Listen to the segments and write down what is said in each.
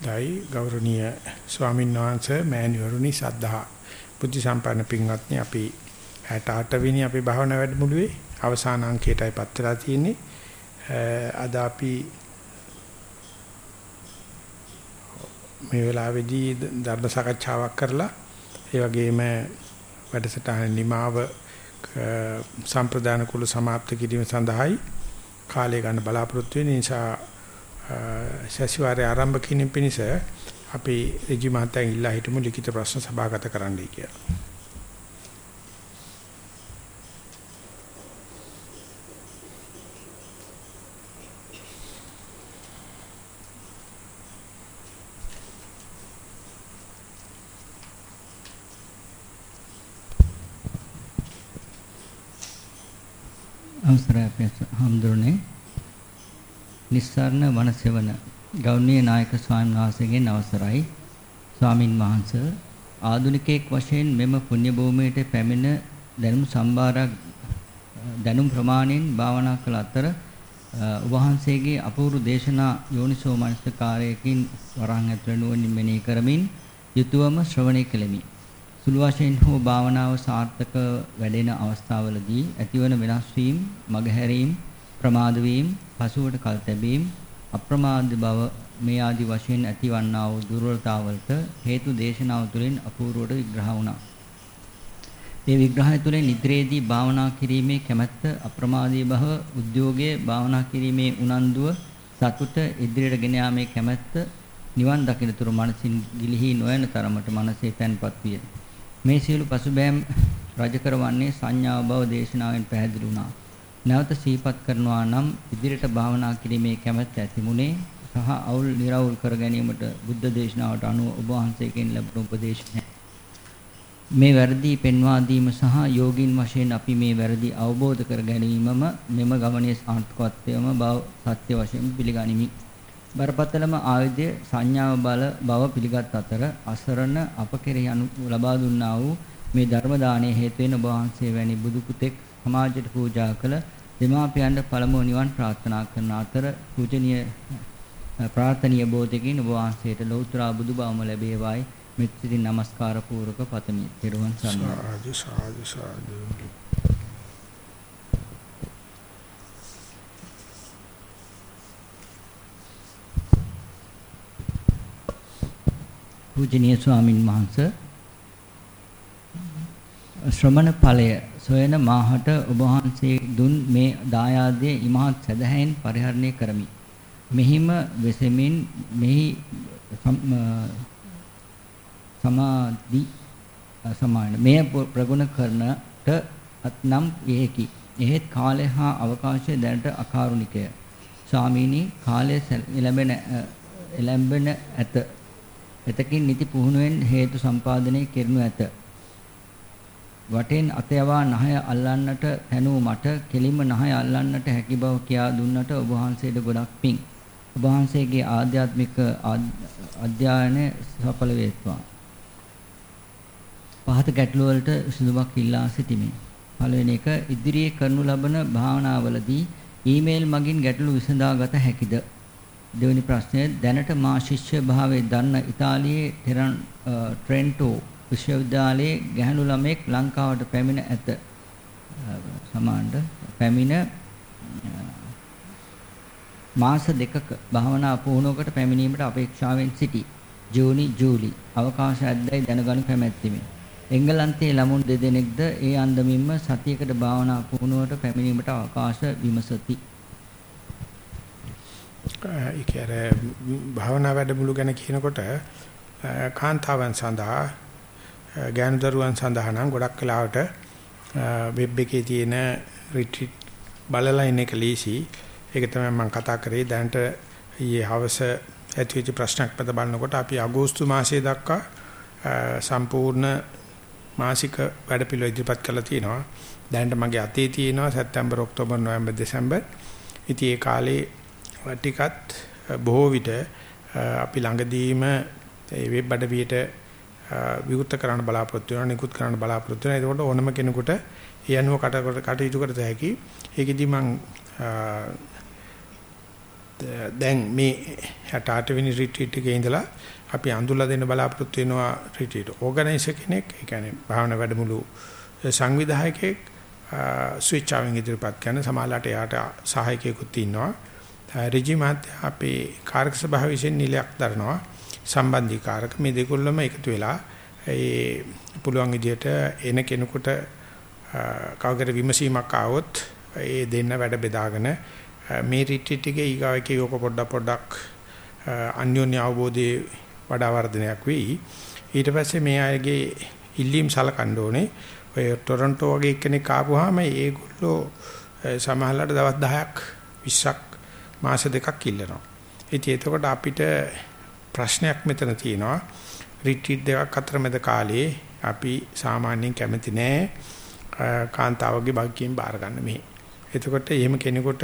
දෛ ගෞරවනීය ස්වාමීන් වහන්සේ මෑණිවරුනි සද්ධා බුද්ධ සම්පන්න පින්වත්නි අපි 68 වෙනි අපි භාවනා වැඩමුළුවේ අවසාන අංකයටයි පත් වෙලා තියෙන්නේ අද අපි මේ වෙලාවේදී ධර්ම සාකච්ඡාවක් කරලා ඒ වගේම වැඩසටහන නිමාව සම්ප්‍රදාන කුල સમાપ્ત කිරීම සඳහායි කාලය ගන්න බලාපොරොත්තු වෙන නිසා සැසිවාරයේ ආරම්භ කිරීම පිණිස අපි රජි මහත්තයන් ඉල්ලා හිටමු ලිඛිත ප්‍රශ්න සභාගත කරන්නයි කියලා. අවසරයි අපේ හම්දුරනේ නිස්සාරණ වනසෙවන ගෞරවනීය නායක ස්වාමීන් වහන්සේගෙන් අවසරයි ස්වාමින් වහන්සේ ආදුනිකයෙක් වශයෙන් මෙම පුණ්‍ය භූමියට පැමිණ දැනුම් සම්භාරයක් දැනුම් ප්‍රමාණයෙන් භාවනා කළ අතර වහන්සේගේ අපූර්ව දේශනා යෝනිසෝ මනසකාරයකින් වරහන් ඇතුළේ නුවණින් මෙනෙහි කරමින් යුතුයම ශ්‍රවණය කෙලෙමි. සුළු වශයෙන් හෝ භාවනාව සාර්ථක වැඩෙන අවස්ථාවලදී ඇතිවන වෙනස් වීම, මගහැරීම්, ප්‍රමාද වීම, පසුවට කල් තැබීම, අප්‍රමාද බව මේ ආදි වශයෙන් ඇතිවන්නා වූ දුර්වලතාවලට හේතු දේශනාව තුළින් අපූර්වට විග්‍රහ වුණා. මේ විග්‍රහය තුළින් නිද්‍රේදී භාවනා කිරීමේ කැමැත්ත, අප්‍රමාදී බව, උද්‍යෝගයේ භාවනා කිරීමේ උනන්දුව, සතුට ඉදිරියට ගෙන යාමේ කැමැත්ත, නිවන් දකිනතුරු මනසින් ගිලිහි නොයන තරමට මනසේ තැන්පත් විය. මේ සියලු පසුබෑම් රජ කරවන්නේ සංඥාව බව දේශනාවෙන් පැහැදිලි වුණා. නැවත සිහිපත් කරනවා නම් ඉදිරියට භාවනා කිරීමේ කැමැත්ත ඇතිමුනේ සහ අවුල් निराවුල් කර ගැනීමට බුද්ධ දේශනාවට අනුව ඔබ වහන්සේගෙන් ලැබුණු උපදේශය. මේ වැරදි පෙන්වා දීම සහ යෝගින් වශයෙන් අපි මේ වැරදි අවබෝධ කර ගැනීමම මෙම ගමනේ සාර්ථකත්වයම බව සත්‍ය වශයෙන් පිළිගනිමි. බරපතලම ආයුධය සංඥාව බල බව පිළිගත් අතර අසරණ අප කෙරෙහි අනු ලබා දුන්නා වූ මේ ධර්ම දානයේ හේතු වෙන ඔබ වහන්සේ වැනි බුදු පුතෙක් සමාජයට පූජා කළ දෙමාපියන්ට පළමුව නිවන් ප්‍රාර්ථනා කරන අතර පූජනීය ප්‍රාර්ථනීය බෝධිකින් ඔබ වහන්සේට ලෞතර බුදුබවම ලැබේවායි මෙත්සිතින් নমස්කාර පූර්වක පතමි. සරණයි. සාදු සාදු සාදු. පූජනීය ස්වාමින් වහන්සේ ශ්‍රමණ ඵලය සොයන මාහට ඔබ වහන්සේ දුන් මේ දායාදයේ ඉමහත් සදහැයෙන් පරිහරණය කරමි. මෙහිම වෙසෙමින් මෙහි සමාධි සමාන මෙය ප්‍රගුණ කරනට නම් යෙකි. එහෙත් කාලය හා අවකාශය දැනට අකාරුණිකය. ස්වාමීනි කාලය එළඹෙන එළඹෙන ඇත. එතකින් නිති පුහුණුවෙන් හේතු සම්පාදනය කෙරනු ඇත. වටෙන් අතයවා නහය අල්ලන්නට පැනූ මට කෙලින්ම නහය අල්ලන්නට හැකි බව කියා දුන්නට ඔබ වහන්සේට ගොඩක් පිං. ඔබ වහන්සේගේ ආධ්‍යාත්මික අධ්‍යයනය සඵල වේත්වා. පහත ගැටළු වලට සුදුමක් ඉල්ලා සිටිමි. පළවෙනි එක ඉදිරියේ කරනු ලබන භාවනාවලදී ඊමේල් මගින් ගැටළු විසඳාගත හැකිද? දෙවෙනි ප්‍රශ්නය දැනට මා ශිෂ්‍ය භාවයේ දන්න ඉතාලියේ ට්‍රෙන්ටෝ විශ්වවිද්‍යාලයේ ගැහණු ළමෙක් ලංකාවට පැමිණ ඇත. සමානට පැමිණ මාස දෙකක භාවනා පුහුණුවකට පැමිණීමට අපේක්ෂාවෙන් සිටි. ජූනි ජූලි අවකාශ ඇද්දයි දැනගනු කැමැත්තෙමි. එංගලන්තයේ ළමුන් දෙදෙනෙක්ද ඒ අන්දමින්ම සතියකට භාවනා පුහුණුවට පැමිණීමට අවකාශ විමසති. ඒ කියන්නේ භාවනා වැඩමුළු ගැන කියනකොට කාන්තාවන් සඳහා ගෑනුදරුවන් සඳහා නම් ගොඩක් වෙලාවට වෙබ් එකේ තියෙන රිට්‍රීට් බලලා ඉන්න එක ලීසි. ඒක තමයි මම කතා කරේ දැනට ඊයේ හවස ඇතිවෙච්ච ප්‍රශ්නක් මත බලනකොට අපි අගෝස්තු මාසයේ දක්වා සම්පූර්ණ මාසික වැඩපිළිවෙල ඉදිරිපත් කරලා තියෙනවා. දැනට මගේ අතේ තියෙනවා සැප්තැම්බර් ඔක්තෝබර් නොවැම්බර් දෙසැම්බර්. ඉතින් ඒ කාලේ ටිකත් බොහෝ විට අපි ළඟදීම ඒ වෙබ් අඩවියට විවෘත කරන්න බලාපොරොත්තු වෙනවා නිකුත් කරන්න බලාපොරොත්තු වෙනවා. ඒකෝට ඕනම කෙනෙකුට ඒ අනුව කටයුතු කරත හැකි. ඒකෙදි මම දැන් මේ 68 වෙනි රිට්‍රීට් එකේ ඉඳලා අපි අඳුල්ලා දෙන්න බලාපොරොත්තු වෙනවා රිට්‍රීට් ඕගනයිසර් කෙනෙක් ඒ කියන්නේ භාවනා වැඩමුළු සංවිධායකයෙක් ස්විච් ආවින් ඉදිරිපත් කරන සමාජලට එයාට සහායකයෙකුත් ඉන්නවා රජි මහත්තයා අපේ කාර්ක සභාව විසින් නිලයක් දරනවා සම්බන්ධීකාරක මේ දෙකොල්ලම එකතු වෙලා ඒ පුළුවන් විදිහට එන කෙනෙකුට කවකට විමසීමක් ආවොත් ඒ දෙන්න වැඩ බෙදාගෙන මේ රිට්‍රීට් එකේ ඊගාව එකේ යෝක පොඩ්ඩක් පොඩ්ඩක් අන්‍යෝන්‍ය අවබෝධයේ වඩා වර්ධනයක් වෙයි. ඊට පස්සේ මේ අයගේ ඉල්ලීම් සලකන්න ඕනේ. ඔය ටොරන්ටෝ වගේ කෙනෙක් ආපුවාම ඒගොල්ලෝ සමහරවිට දවස් 10ක් 20ක් මාස දෙකක් ඉල්ලනවා. ඉතින් එතකොට අපිට ප්‍රශ්නයක් මෙතන තියෙනවා. රිට්‍රීට් දෙකක් අතරමැද කාලේ අපි සාමාන්‍යයෙන් කැමති නෑ කාන්තාවගේ භාග්‍යයෙන් බාර ගන්න මෙහි. එතකොට එහෙම කෙනෙකුට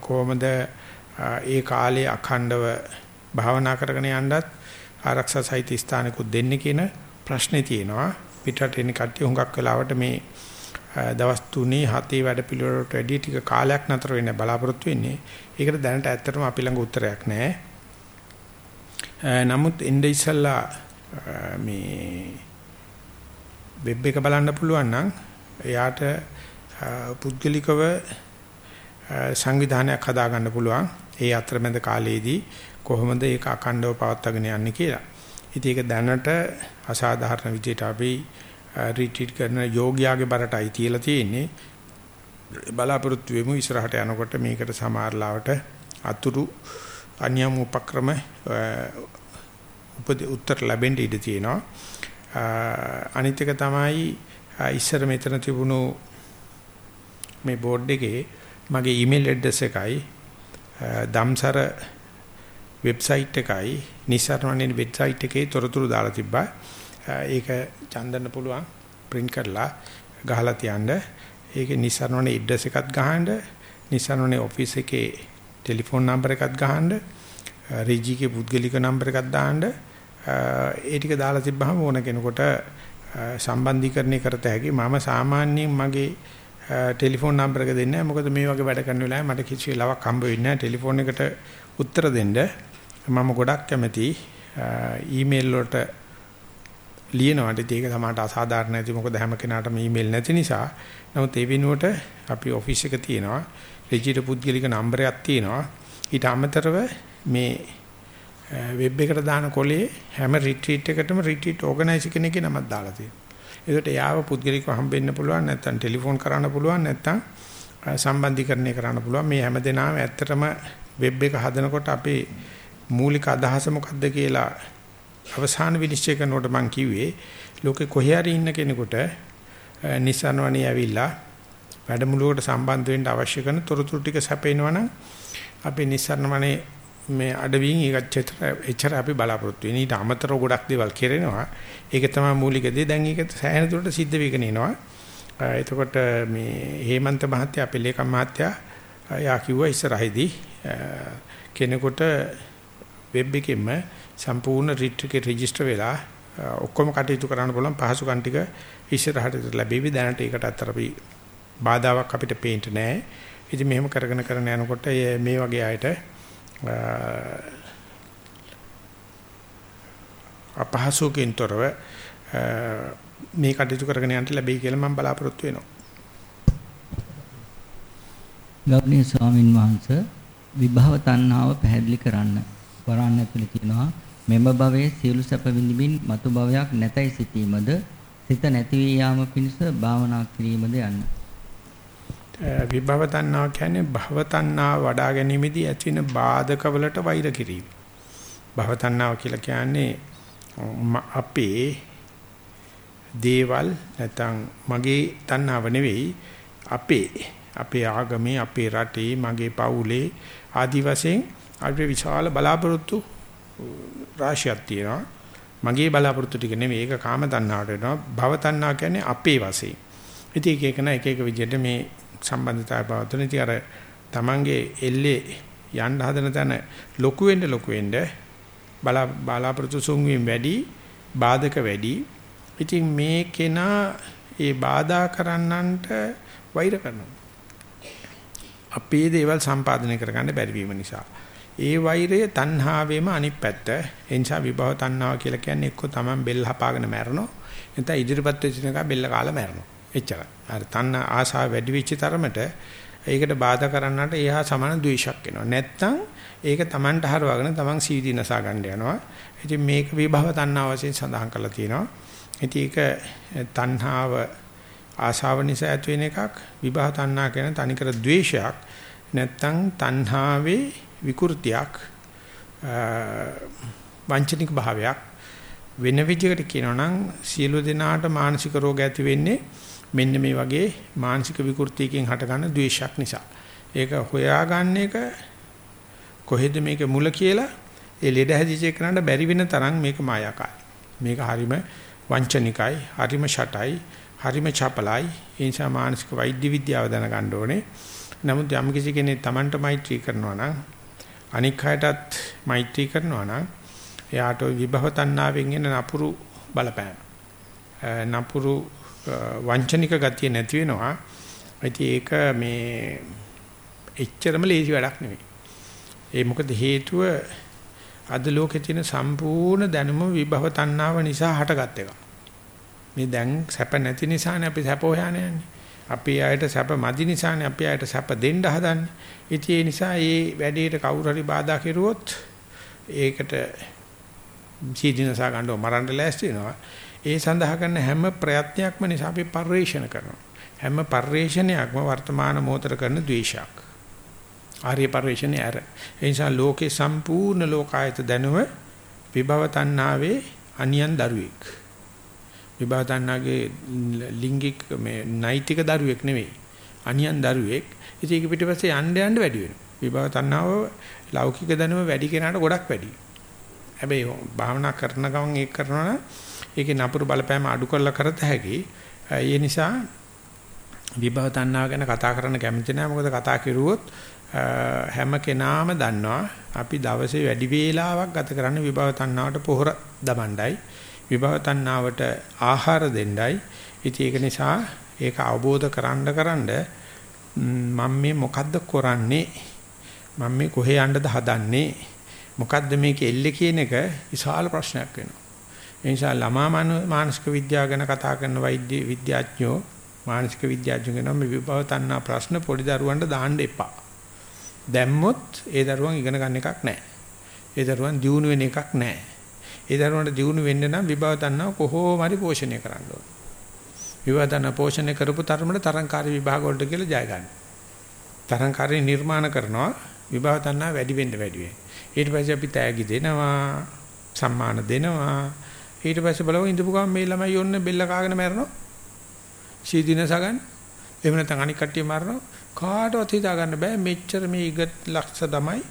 කොහොමද ඒ කාලේ අඛණ්ඩව භාවනා කරගෙන යන්නත් ආරක්ෂා සහිත ස්ථානිකුත් දෙන්නේ කියන ප්‍රශ්නේ තියෙනවා. පිටරට එන කට්ටිය හුඟක් වෙලාවට මේ දවස් 3 7 වැඩ පිළිවෙලට වැඩි ටික කාලයක් නතර වෙන්න බලාපොරොත්තු වෙන්නේ. ඒකට දැනට ඇත්තටම අපි ළඟ උත්තරයක් නැහැ. Eh, නමුත් එnde ඉස්සල්ලා eh, මේ වෙබ් එක බලන්න පුළුවන් නම් එයාට eh, පුද්ගලිකව සංවිධානයක් හදාගන්න පුළුවන්. ඒ අතරමැද කාලයේදී කොහොමද ඒක අඛණ්ඩව පවත්වාගෙන යන්නේ කියලා. ඉතින් ඒක දැනට අසාධාරණ විදිහට අපි රිට්‍රීට් කරන යෝගියාගේ බරටයි තියලා තියෙන්නේ. බලාපොරොත්තු වෙමු ඉස්සරහට යනකොට මේකට සමාරලාවට අතුරු අන්‍යම් උපක්‍රම උපද උත්තර ලැබෙන්න ඉඩ තියෙනවා. අනිත් එක තමයි ඉස්සර මෙතන තිබුණු මේ බෝඩ් එකේ මගේ ඊමේල් ඇඩ්‍රස් එකයි දම්සර වෙබ්සයිට් එකයි නිසරණනේ වෙබ්සයිට් එකේ තොරතුරු දාලා තිබ්බා. ඒක චන්දන්න පුළුවන් print කරලා ගහලා තියන්න. ඒකේ නිසරණනේ ඇඩ්‍රස් එකත් ගහන්න, නිසරණනේ ඔෆිස් එකේ ටෙලිෆෝන් නම්බර් එකත් ගහන්න, රෙජිගේ පුද්ගලික නම්බර් එකක් දාන්න. ඒ ටික දාලා තිබ්බහම ඕන කෙනෙකුට සම්බන්ධීකරණය කරත හැකි. මම සාමාන්‍යයෙන් මගේ ටෙලිෆෝන් නම්බර් එක දෙන්නේ නැහැ. මොකද මේ වගේ වැඩ කරන වෙලාවේ මට කිසි වෙලාවක් හම්බ වෙන්නේ නැහැ. ටෙලිෆෝන් එකට උත්තර දෙන්න මම ගොඩක් කැමති ඊමේල් වලට ලියනවාට ඒක තමයි අසාධාරණ නැති මොකද හැම කෙනාටම ඊමේල් නැති නිසා. නමුත් ඒ වෙනුවට අපි ඔෆිස් එක තියෙනවා. රෙජිස්ටර් පුද්ගලික නම්බරයක් තියෙනවා. ඊට අමතරව මේ වෙබ් එකට දාන කොලේ හැම රිට්‍රීට් එකකටම රිට්‍රීට් ඕගනයිසර් කෙනෙක්ගේ නමක් දාලා තියෙනවා. ඒකට යාව පුද්ගලිකව හම්බෙන්න පුළුවන් නැත්නම් ටෙලිෆෝන් කරන්න පුළුවන් නැත්නම් සම්බන්ධීකරණය කරන්න පුළුවන්. මේ හැම දෙනාම ඇත්තටම වෙබ් එක හදනකොට අපේ මූලික අදහස මොකක්ද කියලා අවසාන විනිශ්චය කරනකොට මම කිව්වේ ලෝකේ කොහේ හරි ඉන්න කෙනෙකුට නිසන්වණේ ඇවිල්ලා වැඩමුළුවකට සම්බන්ධ වෙන්න අවශ්‍ය කරන තොරතුරු ටික සැපේනවනම් අපි නිසන්වණේ මේ අඩවියෙන් ඒකච්චතර එච්චර අපි බලාපොරොත්තු වෙන ඊට අමතරව ගොඩක් දේවල් කෙරෙනවා. ඒක තමයි මූලික දේ. දැන් ඒක සෑහෙන දුරට සිද්ධ වෙගෙන එනවා. එතකොට මේ හේමන්ත මහත්තයා අපේ ලේකම් මහත්තයා යා කිව්වා ඉස්සරහදී කෙනෙකුට වෙබ් එකෙම සම්පූර්ණ රිට්‍රිකේ රෙජිස්ටර් වෙලා ඔක්කොම කටයුතු කරන්න පුළුවන්. පහසුකම් ටික ඉස්සරහට ලැබෙවි. දැනට ඒකට අතර අපි බාධාවක් අපිට පේන්න නැහැ. ඉතින් මෙහෙම කරගෙන කරගෙන යනකොට මේ වගේ අයට අපහසුකින් තොරව මේ කටයුතු කරගෙන යන්න ලැබෙයි කියලා මම බලාපොරොත්තු වෙනවා. ගෞරවනීය ස්වාමින් වහන්සේ විභව තණ්හාව පැහැදිලි කරන්න. වරන් ඇතුළේ කියනවා මෙම භවයේ සියලු සැප විඳින්මින් මතු භවයක් නැතයි සිටීමද සිත නැති වී යාම පිණිස භාවනා කිරීමද යන්න. විභව තණ්හාව කියන්නේ භව තණ්හාව වඩා ගැනීමේදී ඇති වෙන බාධකවලට වෛර කිරීම. භව තණ්හාව කියලා කියන්නේ අපේ දේවල් නැත්නම් මගේ තණ්හාව නෙවෙයි අපේ අපේ ආගමේ අපේ රටේ මගේ පවුලේ ආදි වශයෙන් අපේ විශාල බලාපොරොත්තු රාශියක් තියෙනවා. මගේ බලාපොරොත්තු ටික නෙවෙයි ඒක කාම තණ්හාවට වෙනවා භව තණ්හා කියන්නේ අපේ වශයෙන්. ඉතින් එක එක නා එක එක විදිහට මේ සම්බන්ධතාවය පවතුන ඉතින් අර Tamange එල්ලේ යන්න හදන තැන ලොකු වෙන්න ලොකු වෙන්න බලා බලාපොරොත්තු සුන්වීම වැඩි බාධක වැඩි ඉතින් මේ කෙනා ඒ බාධා කරන්නන්ට වෛර කරනවා අපේ දේවල් සම්පාදනය කරගන්න බැරි වීම නිසා. ඒ වෛරය තණ්හාවෙම අනිත් පැත්ත. ඒ නිසා විභව තණ්හාව කියලා කියන්නේ එක්ක තමන් බෙල්ල හපාගෙන මැරෙනවා. නැත්නම් ඉදිරිපත් වෙච්ච එක බෙල්ල කාලා මැරෙනවා. එච්චරයි. අර තණ්හ ආසාව වැඩි වෙච්ච තරමට ඒකට බාධා කරන්නට එහා සමාන ද්වේෂයක් එනවා. නැත්නම් ඒක තමන්ට හරවගෙන තමන් සීදී නසා ගන්න යනවා. ඉතින් මේක විභව තණ්හාව වශයෙන් සඳහන් කරලා තියෙනවා. ඉතින් ඒක තණ්හාව ආශාව නිසා ඇති වෙන එකක් විභව තණ්හා කියන තනිකර ද්වේෂයක් නැත්නම් තණ්හාවේ විකෘතියක් වංචනික භාවයක් වෙන විදිහකට කියනවා නම් සියලු දෙනාට මානසික රෝග ඇති වෙන්නේ මෙන්න මේ වගේ මානසික විකෘතියකින් හටගන්න ද්වේෂයක් නිසා. ඒක හොයාගන්න එක කොහෙද මේක මුල කියලා ඒ ලෙඩ හැදිච්ච එකනට බැරි වෙන තරම් මේක මායාකාරයි. මේක හරිම වංචනිකයි, හරිම ෂටයි, හරිම චපලයි. ඒ නිසා මානසික වෛද්‍ය විද්‍යාව දැනගන්න ඕනේ. නමුත් යම් කිසි කෙනෙක් Tamanට මෛත්‍රී කරනවා නම් අනික් අයටත් මෛත්‍රී කරනවා නම් එයාට විභව තණ්හාවෙන් එන නපුරු බලපෑම. නපුරු වංචනික ගතිය නැති වෙනවා. ඉතින් ඒක මේ එච්චරම ලේසි වැඩක් නෙවෙයි. ඒ මොකද හේතුව අද ලෝකේ තියෙන සම්පූර්ණ දැනුම විභව තණ්හාව නිසා හටගත් එකක්. මේ දැන් සැප නැති නිසානේ අපි සැප හොයන්නේ යන්නේ. අපි ආයත සැප මදි නිසානේ අපි ආයත සැප දෙන්න හදන්නේ. ඉතින් ඒ නිසා මේ වැඩේට කවුරු හරි බාධා කෙරුවොත් ඒකට සීදීනසා ගන්නව මරන්න ලෑස්ති වෙනවා. ඒ සඳහා කරන හැම ප්‍රයත්නයක්ම නිසා අපි පරිශ්‍රණ කරනවා. හැම පරිශ්‍රණයක්ම වර්තමාන මොහොතට කරන ද්වේෂයක්. ආර්ය පරිශ්‍රණය ඇර. ඒ නිසා ලෝකේ සම්පූර්ණ ලෝකායත දැනුම විභව තණ්හාවේ අනියන් දරුවෙක්. විභව තණ්හාගේ ලිංගික මේ නෛතික දරුවෙක් නෙවෙයි. අනියන් දරුවෙක්. ඉතින් ඒක පිටිපස්සේ යන්න යන්න වැඩි වෙනවා. විභව තණ්හාව ලෞකික දැනුම වැඩි කෙනාට ගොඩක් වැඩි. හැබැයි භාවනා කරන ගමන් ඒක කරනවා නම් ඒකේ නපුරු බලපෑම අඩු කරලා කරත හැකි. ඒ නිසා විභව තණ්හාව ගැන කතා කරන්න කැමති නැහැ. මොකද කතා කරුවොත් හැම කෙනාම දන්නවා අපි දවසේ වැඩි වේලාවක් ගත කරන්නේ විභව තණ්හාවට පොහොර දමණ්ඩයි. විභව තණ්හාවට ආහාර දෙන්නයි. ඉතින් ඒක නිසා ඒක අවබෝධ කරන්න කරන්න මම මේ මොකද්ද කරන්නේ? මම මේ කොහේ යන්නද හදන්නේ? මොකද්ද මේකේ එල්ලේ කියන එක විශාල ප්‍රශ්නයක් වෙනවා. ඒ නිසා ළමා මානසික විද්‍යාව ගැන කතා කරන වෛද්‍ය විද්‍යාඥයෝ මානසික විද්‍යාඥයෝ කියනවා මේ විභව තණ්හා ප්‍රශ්න පොඩි දරුවන්ට දාන්න එපා. දැම්මොත් ඒ දරුවන් ඉගෙන ගන්න එකක් නැහැ. ඒ දරුවන් දියුණු වෙන එකක් නැහැ. ඒ දරුවන්ට දියුණු වෙන්න නම් විභව තණ්හාව කොහොම හරි පෝෂණය කරන්න ඕන. විභව තණ්හා පෝෂණය කරපු තරමට තරංකාරී විභාග වලට කියලා ජය ගන්න. තරංකාරී නිර්මාණ කරනවා විභව තණ්හා වැඩි වෙන්න වැඩි වෙන්න. ඊට පස්සේ අපි තෑගි දෙනවා, සම්මාන දෙනවා. ඊට පස්සේ බලව ඉඳපු ගමන් මේ ළමයි යොන්න බෙල්ල කාගෙන මැරෙනවා. සීදීනසගන්. එහෙම නැත්නම් අනික් කට්ටිය මරනවා. කාටවත් හිතා ගන්න බෑ මෙච්චර මේ ඉගත් ලක්ෂ තමයි.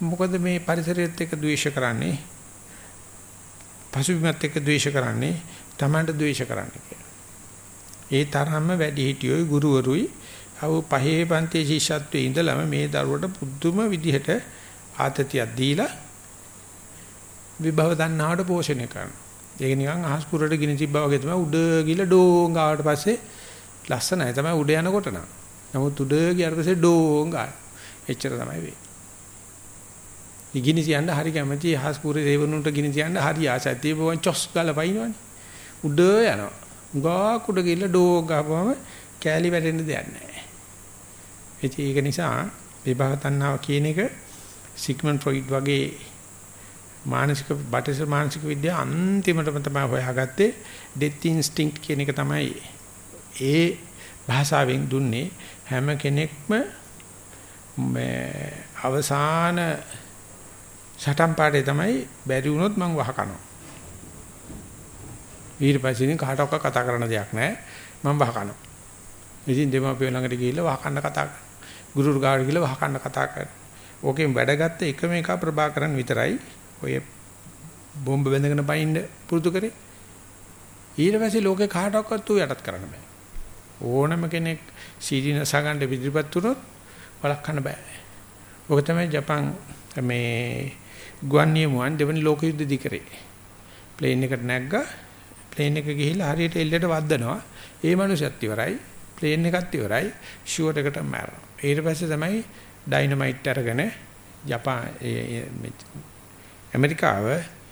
මොකද මේ පරිසරයත් එක්ක ද්වේෂ කරන්නේ පසුබිමත් එක්ක ද්වේෂ කරන්නේ Tamanට ද්වේෂ කරන්නේ කියලා. ඒ තරම්ම වැඩි හිටියෝයි ගුරුවරුයි අව පහේ පන්තියේ ශිෂ්‍යත්වයේ ඉඳලම මේ දරුවට පුදුම විදිහට ආතතියක් දීලා විභව දන්නාවට පෝෂණය කරනවා. ඒක නිකන් අහස් පුරට ගිනි තිබ්බා වගේ තමයි උඩ ගිල ඩෝං ගාවට පස්සේ ලස්සනයි තමයි උඩ යනකොට නම්. නමුත් උඩ ගියාට පස්සේ ඩෝං ගා. එච්චර තමයි වෙන්නේ. ඉගිනි තියන්න හරි කැමති අහස් පුරේ සේවනුන්ට ගිනි තියන්න හරි ආසයි. ඒ බවන් චොස් ගාලා පයින්නවනේ. උඩ යනවා. උගා කුඩ ගිල ඩෝං ගාපුවම කෑලි වැටෙන්න දෙයක් නැහැ. ඒක නිසා විභව තණ්හාව කියන එක සිග්මන්ඩ් ෆ්‍රොයිඩ් වගේ මානසික බටහිර මානසික විද්‍යාව අන්තිමටම තමයි හොයාගත්තේ ඩෙත් ඉන්ස්ටින්ක්ට් කියන එක තමයි ඒ භාෂාවෙන් දුන්නේ. හැම කෙනෙක්ම මේ අවසාන සටන් පාඩේ තමයි බැරි වුණොත් මං වහ කනවා ඊට පස්සේ කාටවත් කතා කරන්න දෙයක් නැහැ. මං වහ කනවා ඉතින් දෙමාපියෝ ළඟට ගිහිල්ලා වහ කන්න කතා කරනවා ගුරුවරු ගාවට ගිහිල්ලා වහ කන්න කතා කරනවා ඕකෙන් වැඩගත්ත එකම එක ප්‍රභාකරන් විතරයි ඔය බෝම්බ බැඳගෙන පයින්න පුරුදු කරේ. ඊට පස්සේ ලෝකේ කාටවත් ඌ යටත් කරන්න බෑ. ඕනම කෙනෙක් සීදීනස ගන්න ඉදිරිපත් වුණොත් වළක්වන්න බෑ. ඔක තමයි ජපන් මේ ගුවන් නියමුවන් දෙවනි ලෝක යුද්ධදී කරේ. ප්ලේන් එකට නැග්ගා ප්ලේන් එක ගිහිල්ලා හරියට එල්ලයට වද්දනවා. ඒ මනුස්සයත් ඉවරයි. ප්ලේන් එකත් ඉවරයි. ෂුවර් එකට මැරෙනවා. ඊට පස්සේ තමයි ඩයිනමයිට් අරගෙන ජපාන ඇමරිකාව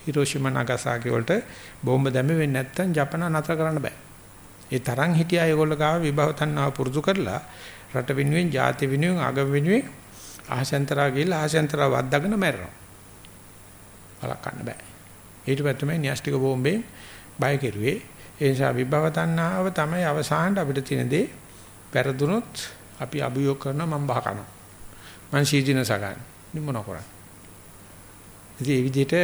හිරෝෂිමා නගාසාකි වලට බෝම්බ දැම්මේ නැත්නම් ජපාන නතර කරන්න බෑ. ඒ තරම් හිටියා ඒගොල්ලෝ ගාව විභව තණ්හාව පුරුදු කරලා රට වෙනුවෙන්, ජාති වෙනුවෙන්, ආගම වෙනුවෙන් ආශයන්තරා ගිහලා ආශයන්තරා වද්දාගෙන මැරෙනවා. බලකන්න බෑ. ඊට පස්සේ තමයි න්‍යෂ්ටික බෝම්බෙන් බය කෙරුවේ. ඒ නිසා විභව තණ්හාව තමයි අවසානට අපිට තියෙන දේ. පෙරදුනොත් අපි අභියෝග කරනවා මම බහ කරනවා. මං සීදීනස ගන්න. ඉතින් මොන කරන්නේ? ඉතින් මේ විදිහට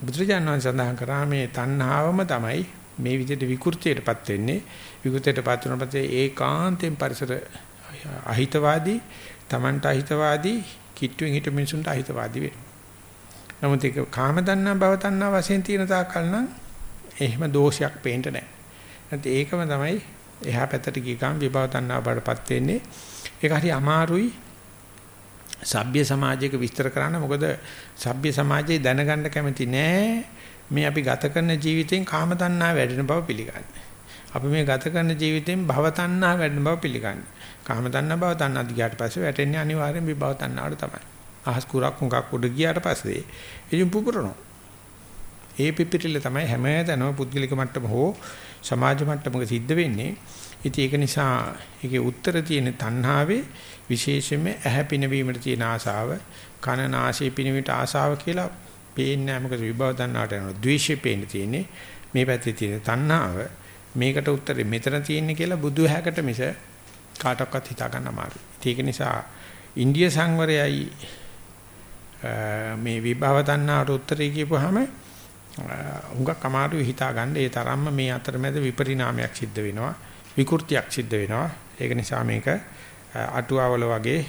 බුදුරජාණන් වහන්සේ සඳහන් කරා මේ තණ්හාවම තමයි මේ විදිහට විකෘතියටපත් වෙන්නේ. විකෘතියටපත් වෙනකොට ඒකාන්තයෙන් පරිසර අහිතවාදී, Tamanට අහිතවාදී, කිට්ටුවෙන් හිට මිනිසුන්ට අහිතවාදී වෙනවා. නමුත් ඒක කාම තණ්හා භව තණ්හා වශයෙන් තියෙන තාක්කල් නම් එහෙම දෝෂයක් පේන්න නැහැ. නැත්නම් ඒකම තමයි එහා පැත්තට ගිය ගමන් විභව තණ්හා බඩපත් වෙන්නේ. ඒක හරි අමාරුයි. සભ્ય සමාජයක විස්තර කරන්න මොකද සભ્ય සමාජයේ දැනගන්න කැමති නෑ මේ අපි ගත කරන ජීවිතෙන් කාම තණ්හා වැඩෙන බව පිළිගන්න. අපි මේ ගත කරන ජීවිතෙන් භව තණ්හා වැඩෙන බව පිළිගන්න. කාම තණ්හා භව තණ්හා දිගට පස්සේ වැටෙන්නේ අනිවාර්යෙන් විභව තණ්හාවට තමයි. අහස් කුරක් උඟක් උඩ ගියාට පස්සේ එදින් පුපුරනවා. ඒ පිපිරිල්ල තමයි හැම තැනම පුද්ගලික මට්ටම හෝ සමාජ මට්ටමක සිද්ධ වෙන්නේ. ඉතින් ඒක නිසා ඒකේ උත්තර තියෙන තණ්හාවේ විශේෂයෙන්ම ඇහැ පිනවීමට තියෙන ආසාව, කන නාසය පිනවීමට ආසාව කියලා පේන්නේ නැහැ මොකද විභව තණ්හාවට යනවා. ද්වේෂය පේන්න තියෙන්නේ. මේ පැත්තේ තියෙන තණ්හාව මේකට උත්තරේ මෙතන තියෙන්නේ කියලා බුදුහැකට මිස කාටවත් හිතා ගන්න අමාරුයි. ඒක නිසා ඉන්දිය සංවරයයි මේ විභව තණ්හාවට උත්තරේ කියපුවාම හුඟක් අමාරුයි හිතා ගන්න. ඒ තරම්ම මේ අතරමැද විපරිණාමයක් සිද්ධ වෙනවා. විකෘතියක් සිද්ධ වෙනවා. ඒක නිසා මේක අටුවාවල වගේ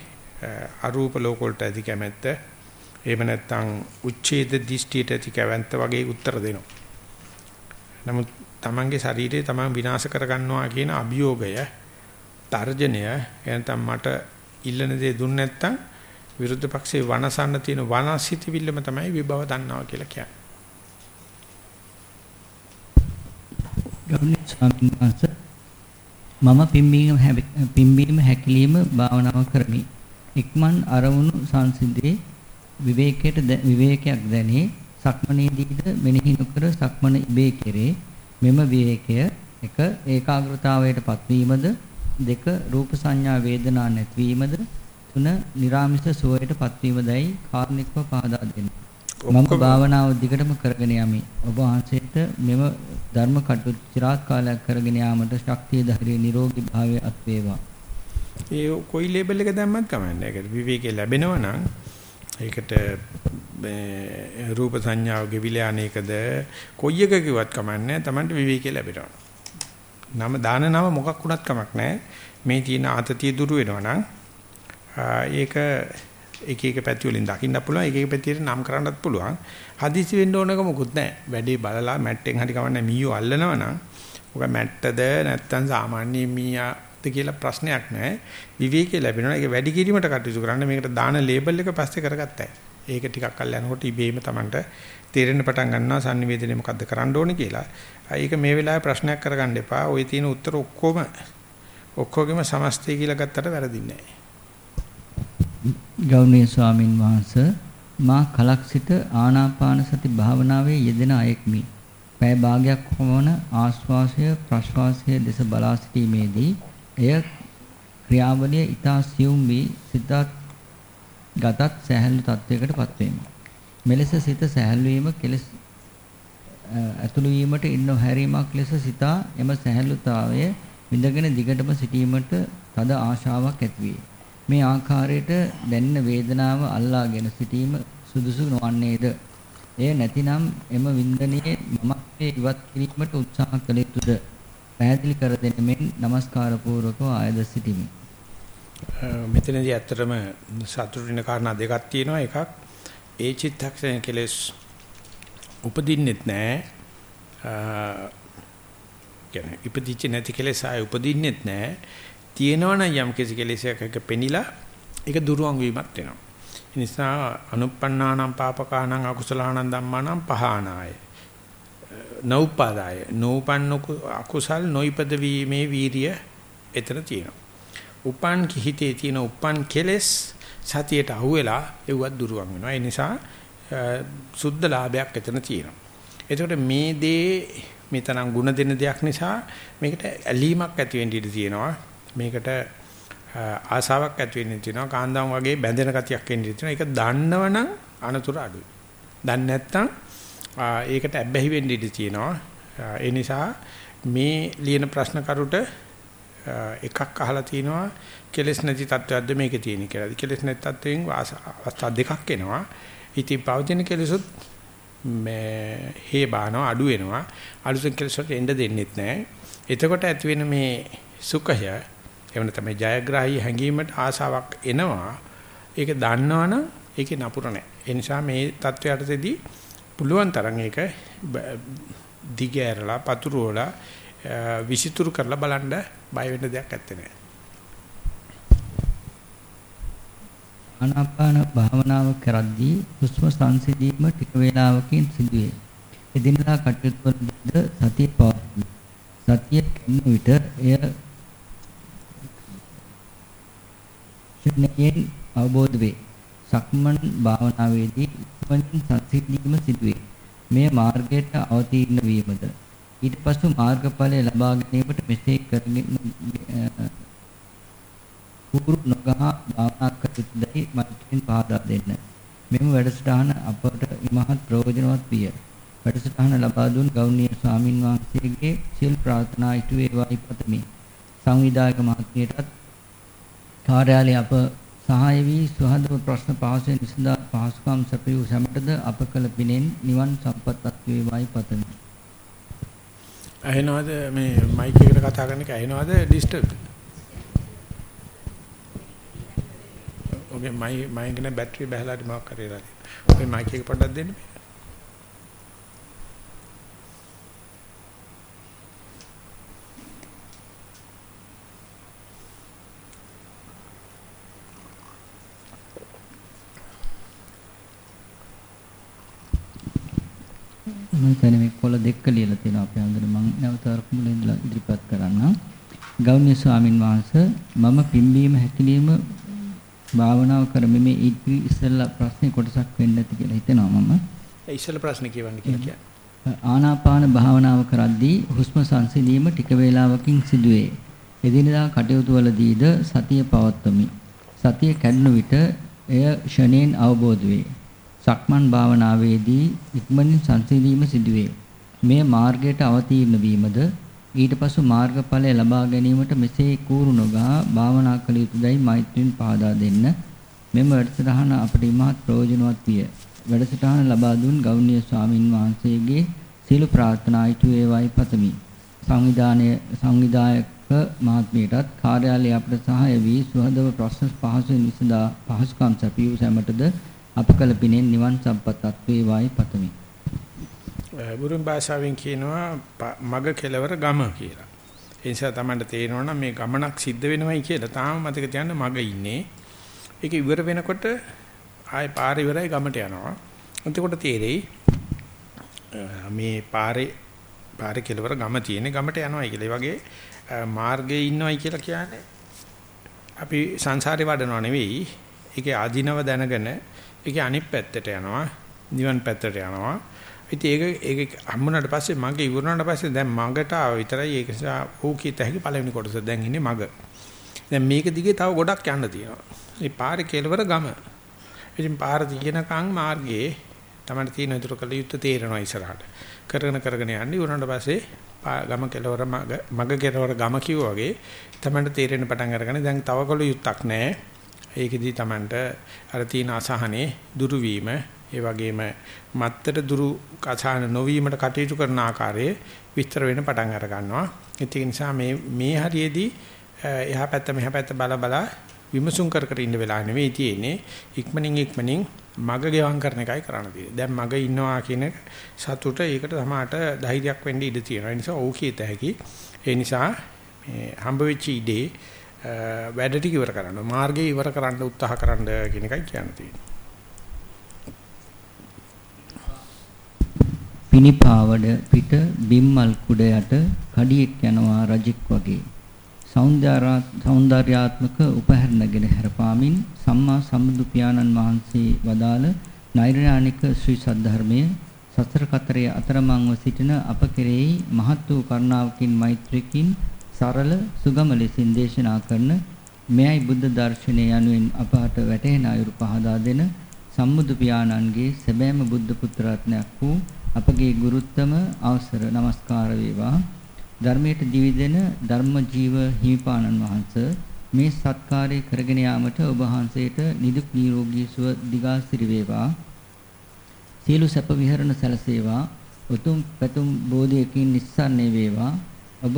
අරූප ලෝක වලට ඇති කැමැත්ත එහෙම නැත්නම් උච්ඡේද දිෂ්ටියට ඇති කැමැත්ත වගේ උත්තර දෙනවා. නමුත් Tamange ශරීරය Taman විනාශ කරගන්නවා කියන අභියෝගය තර්ජනය එනතම් මට ඉල්ලන දේ දුන්න නැත්නම් විරුද්ධ පක්ෂේ වනසන්න තියෙන වනසිතවිල්ලම තමයි විභව දන්නවා කියලා කියන්නේ. ගෞරවනීය ස්වාමීන් වහන්සේ මම පිම්බීම පිම්බීම හැකිලිම භාවනාව කරමි. ඉක්මන් අරමුණු සංසිඳේ විවේකයට විවේකයක් දැනේ සක්මනේදීද මෙනෙහි නොකර සක්මන ඉබේ කෙරේ මෙම විවේකය එක ඒකාග්‍රතාවයටපත් වීමද දෙක රූප සංඥා වේදනා නැතිවීමද තුන නිර්ාමිෂ සුවයටපත් වීමදයි කාර්නිකව පහදා දෙන්න. මම භාවනාව දිගටම කරගෙන යමි. ඔබ වහන්සේට මෙම ධර්ම කටයුතු চিරාත් කාලයක් කරගෙන යාමට ශක්තිය ධෛර්යය නිරෝගී භාවය අත් වේවා. ඒ කොයි ලේබල් එක දැම්මත් කමන්නේ. ඒකට විවේකේ ලැබෙනවා නම් ඒකට රූප සංඥාව ගෙවිලා අනේකද කොයි එක කිව්වත් කමන්නේ. Tamanට විවේකේ ලැබෙනවා. නම දාන නම මොකක් වුණත් කමක් නැහැ. මේ තියෙන ආතතිය දුරු වෙනවා නම් ඒක එක එක පැති වලින් දකින්න පුළුවන් එක එක පැතියට නම් කරන්නත් පුළුවන්. හදිසි වෙන්න ඕනක මොකුත් නැහැ. වැඩේ බලලා මැට්ටෙන් හරි කවන්න මීයෝ අල්ලනවා නම් ඔක මැට්ටද නැත්තම් සාමාන්‍ය මීයාද කියලා ප්‍රශ්නයක් නැහැ. විවේකී ලැබෙනවා. ඒක වැඩි කිරීමට කටයුතු කරන්න. මේකට දාන ලේබල් එක පස්සේ කරගත්තා ඒක ටිකක් කල් යනකොට ඉබේම Tamanට තේරෙන්න පටන් ගන්නවා sannivedanaye මොකද්ද කරන්න ඕනේ කියලා. ඒක මේ වෙලාවේ ප්‍රශ්නයක් කරගන්න එපා. ওই තියෙන උත්තර ඔක්කොම ඔක්කොගෙම සමස්තය කියලා ගත්තට වැරදින්නේ නැහැ. ගෞණීය ස්වාමින් වහන්සේ මා කලක් සිට ආනාපාන සති භාවනාවේ යෙදෙන අයෙක්මි. පැය භාගයක් වමන ආශ්වාසය ප්‍රශ්වාසය දෙස බලා සිටීමේදී එය ක්‍රියාවලිය ඊතා සියුම් වී සිතත් ගතත් සැහැල්ලු තත්වයකටපත් වීම. මෙලෙස සිත සැහැල්ලු වීම කෙලස් ඇතුළු වීමට ඉන්න හැරීමක් ලෙස සිතා එම සැහැල්ලුතාවය විඳගෙන දිගටම සිටීමට තද ආශාවක් ඇතිවේ. මේ ආකාරයට දැනෙන වේදනාව අල්ලාගෙන සිටීම සුදුසු නොවන්නේද? එය නැතිනම් එම වින්දනයේ මමත්වයේ ඉවත් කිරීමට උත්සාහ කළ යුතුද? පැහැදිලි කර දෙනෙමින් নমස්කාර පූර්වකව ආයද සිටිමි. මෙතනදී ඇත්තටම සතුටින කාරණා දෙකක් තියෙනවා. එකක් ඒ චිත්තක්ෂණ කෙලස් උපදින්නෙත් නැහැ. කියන්නේ ඉපදිච්ච නැති කෙලස් ආය උපදින්නෙත් නැහැ. තියෙනවනම් යම් කිසි කෙලෙසයක් එක පෙනිලා ඒක දුරුවන් වීමක් වෙනවා. ඒ නිසා අනුප්පන්නානම් පාපකානම් අකුසලානම් ධම්මානම් පහානාය. නෞපාදාය නෝපන්න අකුසල් නොයිපද වීමේ වීරිය එතන තියෙනවා. උපන් කිහිතේ තියෙන උපන් කෙලෙස් සතියට අහුවෙලා එව්වත් දුරවන් වෙනවා. ඒ නිසා සුද්ධ ලාභයක් එතන තියෙනවා. එතකොට මේ දේ මෙතනම් ಗುಣ දෙන දෙයක් නිසා මේකට ඇලීමක් ඇති වෙන්න ඉඩ තියෙනවා. මේකට ආසාවක් ඇති වෙන්න තියෙනවා. කාන්දාම් වගේ බැඳෙන ගතියක් එන්න ඉඩ තියෙනවා. ඒක දන්නවනම් අනතුරු අඩුයි. දන්නේ නැත්නම් ඒකට ඇබ්බැහි වෙන්න ඉඩ තියෙනවා. ඒ නිසා මේ ලියන ප්‍රශ්න කරුට එකක් අහලා තිනවා කෙලස් නැති තත්ත්වයක්ද මේකේ තියෙන කියලා. කෙලස් නැති තත්ත්වයෙන් අවස්ථා දෙකක් එනවා. ඉතින් පවතින කෙලසුත් මේ හේ බානවා අඩු වෙනවා. අලුතෙන් කෙලස් වලට එන්න දෙන්නෙත් නැහැ. එතකොට ඇති වෙන මේ සුඛය එවන තමයි ජයග්‍රාහී හැඟීමට ආසාවක් එනවා. ඒක දන්නවනම් ඒකේ නපුර නැහැ. ඒ නිසා මේ தත්වයටදී පුළුවන් තරම් ඒක දිගෑරලා පතුරවලා විසිතුරු කරලා බලන්න බය වෙන්න දෙයක් නැත්තේ නෑ. ආනාපාන භාවනාව කරද්දී හුස්ම සංසිඳීම ටික වේලාවකින් සිදුවේ. එදිනදා කටයුතු වලද සතිය පවතී. සතිය කින්න විට එය ශුන්‍යයෙන් අවබෝධ වේ. සක්මන් භාවනාවේදී ඉක්මනින් සංසිඳීම සිදුවේ. මේ මාර්ගයට අවතීර්ණ වීමද ඊට පසු මාර්ගඵලය ලබා ගැනීමට මෙසේ කරගෙන පුරු නොගහ භාවනා කර යුතුදයි මෛත්‍රියෙන් පහදා දෙන්න. මෙම වැඩසටහන අපට ඉමහත් ප්‍රයෝජනවත් විය. වැඩසටහන ලබා දුන් ගෞරවනීය ස්වාමින් වහන්සේගේ සිල් ප්‍රාර්ථනා ඉටු වේවායි පතමි. සංවිධායක මහත්මියටත් කාර්යාලය අප සහාය වී සුහදව ප්‍රශ්න පහසුවෙන් විසඳා පහසුකම් සැපයූ සැමටද අප කළ පිනෙන් නිවන් සම්පත් වේවායි පතමි. ඇහෙනවද මේ මයික් එකට කතා කරන එක ඇහෙනවද ඩිස්ටර්බ්? ඔගේ මයි මයික් නේ බැටරි බහලාට මොකක් කරේලා. ඔගේ මයික් එක පොඩ්ඩක් දෙන්න බෑ. මම හිතන්නේ දෙක ලියලා තියෙනවා අපේ අඳුර මම නැවත අර ඉඳලා ඉදිරිපත් කරන්නම්. ගෞණ්‍ය ස්වාමින් වහන්සේ මම පිම්බීම හැකිලිම භාවනාව කරමි මේ ඉති ඉස්සෙල්ලා ප්‍රශ්නේ කොටසක් වෙන්න ඇති කියලා හිතනවා මම. ඒ ඉස්සෙල්ලා ප්‍රශ්නේ කියවන්න කියලා කියන්නේ. ආනාපාන භාවනාව කරද්දී හුස්ම සංසිඳීම ටික වේලාවකින් සිදුවේ. එදිනදා කටයුතු වලදීද සතිය පවත්වමි. සතිය කැඩුණු විට එය ෂණයෙන් අවබෝධ වේ. සක්මන් භාවනාවේදී ඉක්මනින් සංසිඳීම සිදුවේ. මේ මාර්ගයට අවතීර්ණ වීමද ඊට පසු මාර්ගඵලය ලබා ගැනීමට මෙසේ කූරු නොගා භාවනා කළ යුතුදයි මෛත්‍රියෙන් පහදා දෙන්න. මෙම වැඩසටහන අපට ඉමහත් ප්‍රයෝජනවත් විය. වැඩසටහන ලබා දුන් ගෞණීය ස්වාමින් වහන්සේගේ සීල ප්‍රාර්ථනා ඉටු වේවායි පතමි. සංවිධානය සංවිධායක මහත්මියටත් කාර්යාලය අපට සහාය වී සුහදව ප්‍රශ්න පහසුවෙන් විසඳා පහසුකම් සැපයූ සැමටද අප කළ පිනෙන් නිවන් සම්පතත් වේවායි පතමි. බුරුම් භාෂාවෙන් කියනවා මග කෙලවර ගම කියලා. ඒ නිසා තමයි තේරෙනවා මේ ගමනක් සිද්ධ වෙනවයි කියලා. තාම මතක තියන්න මග ඉන්නේ. ඒක ඉවර වෙනකොට ආයේ පාර ඉවරයි ගමට යනවා. එතකොට තේරෙයි මේ පාරේ පාරේ කෙලවර ගම තියෙන ගමට යනවායි කියලා. ඒ වගේ මාර්ගයේ ඉන්නවයි කියලා කියන්නේ අපි සංසාරේ වඩනව නෙවෙයි. ඒකේ ආධිනව දැනගෙන ඒකේ අනිත් පැත්තට යනවා නිවන් පැත්තට යනවා ඉතින් ඒක ඒක හම්බුනාට පස්සේ මගේ ඉවරනාට පස්සේ දැන් මගට ආව විතරයි ඒක නිසා ඕ කීත හැකි පළවෙනි කොටස. දැන් ඉන්නේ මග. දැන් මේක දිගේ තව ගොඩක් යන්න තියෙනවා. මේ පාරේ කෙලවර ගම. ඉතින් පාර දිගනකම් මාර්ගයේ තමයි තියෙන විතර කළ යුත්තේ තේරෙනවා ඉස්සරහට. කරගෙන කරගෙන යන්නේ ඉවරනාට පස්සේ ගම කෙලවර මග මග කෙලවර ගම කිව්වා වගේ තමයි තේරෙන්න පටන් අරගෙන දැන් තව කළ යුත්තක් නැහැ ඒකෙදී Tamanට අර තියෙන අසහනේ දුරු වීම ඒ වගේම මත්තර දුරු කසාන නොවීමට කටයුතු කරන ආකාරයේ විස්තර වෙන පටන් අර ගන්නවා. ඒක නිසා මේ මේ හරියේදී එහා පැත්ත මෙහා පැත්ත බල බල විමසුම් කර කර ඉන්න වෙලාව නෙවෙයි තියෙන්නේ. ඉක්මනින් ඉක්මනින් මග ගෙවම් කරන එකයි කරන්න තියෙන්නේ. දැන් මග ඉන්නවා කියන සතුට ඒකට සමාට ධෛර්යයක් වෙන්න ඉඩ තියෙනවා. ඒ නිසා ඕකීත හැකි. ඒ නිසා මේ හම්බ වෙච්ච ඉඩේ වැඩ ටික ඉවර කරන්න. මාර්ගය ඉවර කරන්න උත්සාහ කරන්න කියන එකයි කියන්න තියෙන්නේ. පිනිපාවඩ පිට බිම්මල් කුඩ යට කඩියෙක් යනවා රජෙක් වගේ. සෞන්දර්යාත්මක උපහැරණගෙන හැරපාමින් සම්මා සම්බුදු පියාණන් වහන්සේ වදාළ නෛර්යානික ශ්‍රී සද්ධර්මයේ සතර කතරේ අතරමංව සිටින අප කෙරෙහි මහත් වූ කරුණාවකින් මෛත්‍රියකින් සරල සුගම ලෙසින් දේශනා කරන මෙයයි බුද්ධ දර්ශනය යනුවෙන් අපට වැටහෙන අයුරු පහදා දෙන සම්බුදු පියාණන්ගේ සැබෑම බුද්ධ පුත්‍රාත්මයක් වූ අපගේ ගුරුත්තම අවසර নমස්කාර වේවා. ධර්මයට දිවිදෙන ධර්ම ජීව හිමිපාණන් වහන්සේ මේ සත්කාරය කරගෙන යාමට ඔබ වහන්සේට නිදුක් නිරෝගී සුව දිගාසිරි වේවා. සියලු සැප විහරණ සැලසේවා. උතුම් පැතුම් බෝධියකින් නිස්සන්නේ වේවා. ඔබ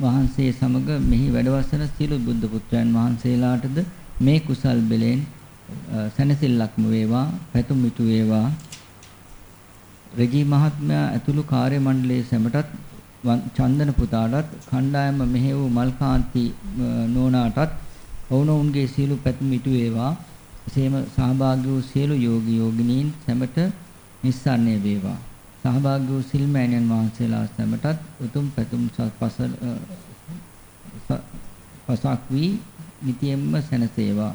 වහන්සේ සමග මෙහි වැඩවසන සියලු බුද්ධ පුත්‍රයන් වහන්සේලාටද මේ කුසල් බෙලෙන් සැනසෙල්ලක්ම වේවා පැතුම් මිතු වේවා. රජී මහත්මයා ඇතුළු කාර්ය මණ්ඩලයේ සැමටත් චන්දන පුතාටත් කණ්ඩායම මෙහෙ වූ මල්කාන්ති නෝනාටත් ඔවුනොවුන්ගේ සියලු පැතුම් මිතු වේවා එසේම සහභාගී වූ සියලු යෝගී යෝගිනීන් සැමට නිස්සාරණය වේවා සහභාගී වූ සිල්මෑණියන් වහන්සේලා සැමටත් උතුම් පැතුම් පසක් වී නිතියෙන්ම සැනසේවා.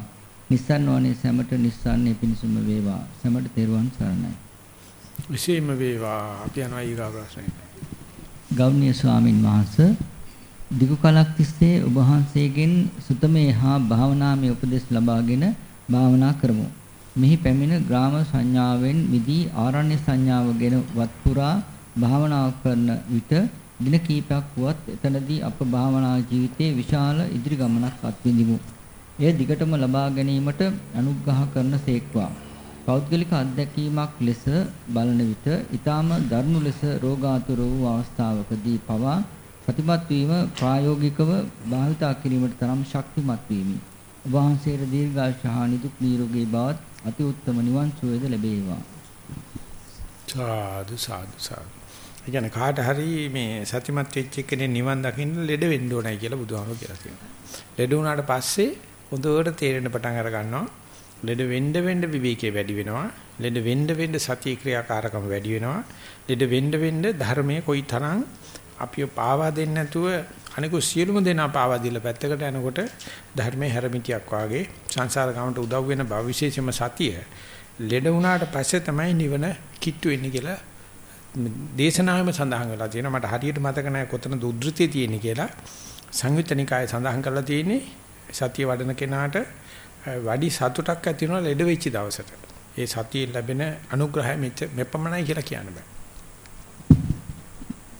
නිස්සන් වනේ සැමට නිස්සන්නේ පිණිසුම වේවා. සැමට තෙරුවන් සරණයි. විශේෂම වේවා. අපි යනවා ඊගා ප්‍රශ්නෙට. ගෞණීය ස්වාමින් වහන්සේ දිගු කලක් තිස්සේ ඔබ වහන්සේගෙන් සුතමේ හා භාවනාමය උපදෙස් ලබාගෙන භාවනා කරමු. මෙහි පැමිණ ග්‍රාම සංඥාවෙන් මිදී ආරණ්‍ය සංඥාව ගෙන වත්පුරා භාවනා කරන විට දින කීපයක් වුවත් එතනදී අප භාවනා ජීවිතයේ විශාල ඉදිරි ගමනක් අත්විඳිමු. එය දිගටම ලබා ගැනීමට අනුග්‍රහ කරන සේක්වා. පෞද්ගලික අත්දැකීමක් ලෙස බලන විට ඊටාම දරුණු ලෙස රෝගාතුර වූ අවස්ථාවකදී පවා ප්‍රතිමත් වීම ප්‍රායෝගිකව භාවිතා කිරීමට තරම් ශක්තිමත් වීමි. වහන්සේට දීර්ඝායුෂ හා නිදුක් නිරෝගී බවත් අති උත්තම නිවන් සුවයද ලැබේවා. සාදු සාදු සාදු. ඒ කියන්නේ කාට හරි මේ සතිමත් වෙච්ච කෙනේ නිවන් දකින්න ලෙඩ වෙන්න ඕනයි කියලා බුදුහාමුදුරුවෝ කියලා කියනවා. ලෙඩ වුණාට පස්සේ හොඳට තේරෙන්න පටන් අර ගන්නවා. ලෙඩ වෙන්න වෙන්න විවේකයේ වැඩි වෙනවා. ලෙඩ වෙන්න වෙන්න සතිය ක්‍රියාකාරකම වැඩි වෙනවා. ලෙඩ වෙන්න වෙන්න ධර්මයේ කොයි තරම් අපිව පාවා දෙන්නේ නැතුව අනිකු සියලුම දෙනා පාවා දීලා පැත්තකට යනකොට ධර්මයේ හැරමිටියක් වාගේ සංසාර ගමනට උදව් වෙන බව විශේෂම සතිය ලෙඩ වුණාට පස්සේ තමයි නිවන කිට්ටු වෙන්නේ කියලා දේශනාවෙම සඳහන් වෙලා තියෙනවා මට හරියට මතක නැහැ කොතනද උද්ෘතිය තියෙන්නේ කියලා සංයුත්තනිකායේ සඳහන් කරලා තියෙන්නේ සතිය වඩන කෙනාට වැඩි සතුටක් ඇති වෙනවා ලෙඩ වෙච්ච දවසට ඒ සතිය ලැබෙන අනුග්‍රහය මෙපමණයි කියලා කියන්න බෑ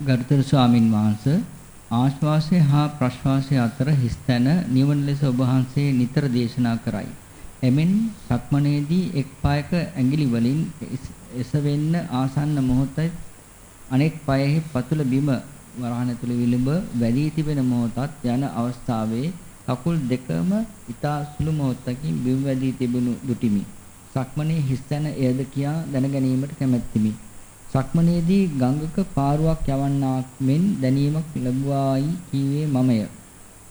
ගරුතර ස්වාමින් වහන්සේ ආශ්වාසය හා ප්‍රශ්වාසය අතර හිස්තැන නිවන ලෙස ඔබ වහන්සේ නිතර දේශනා කරයි. එමෙන් සක්මනේදී එක් පායක ඇඟිලි වලින් එසවෙන්න ආසන්න මොහොතයි අනෙක් පායෙහි පතුල බිම වරහණ තුල විලඹ වැඩි තිබෙන මොහොතත් යන අවස්ථාවේ කකුල් දෙකම ඊතා සුළු මොහොතකින් බිම වැඩි තිබුණු දුටිමි. සක්මනේ හිස්තැන එයද කියා දැනගැනීමට කැමැත්තිමි. සක්මනේදී ගඟක පාරුවක් යවන්නාක් මෙන් දැනීමක් ලැබුවායි කීවේ මමය.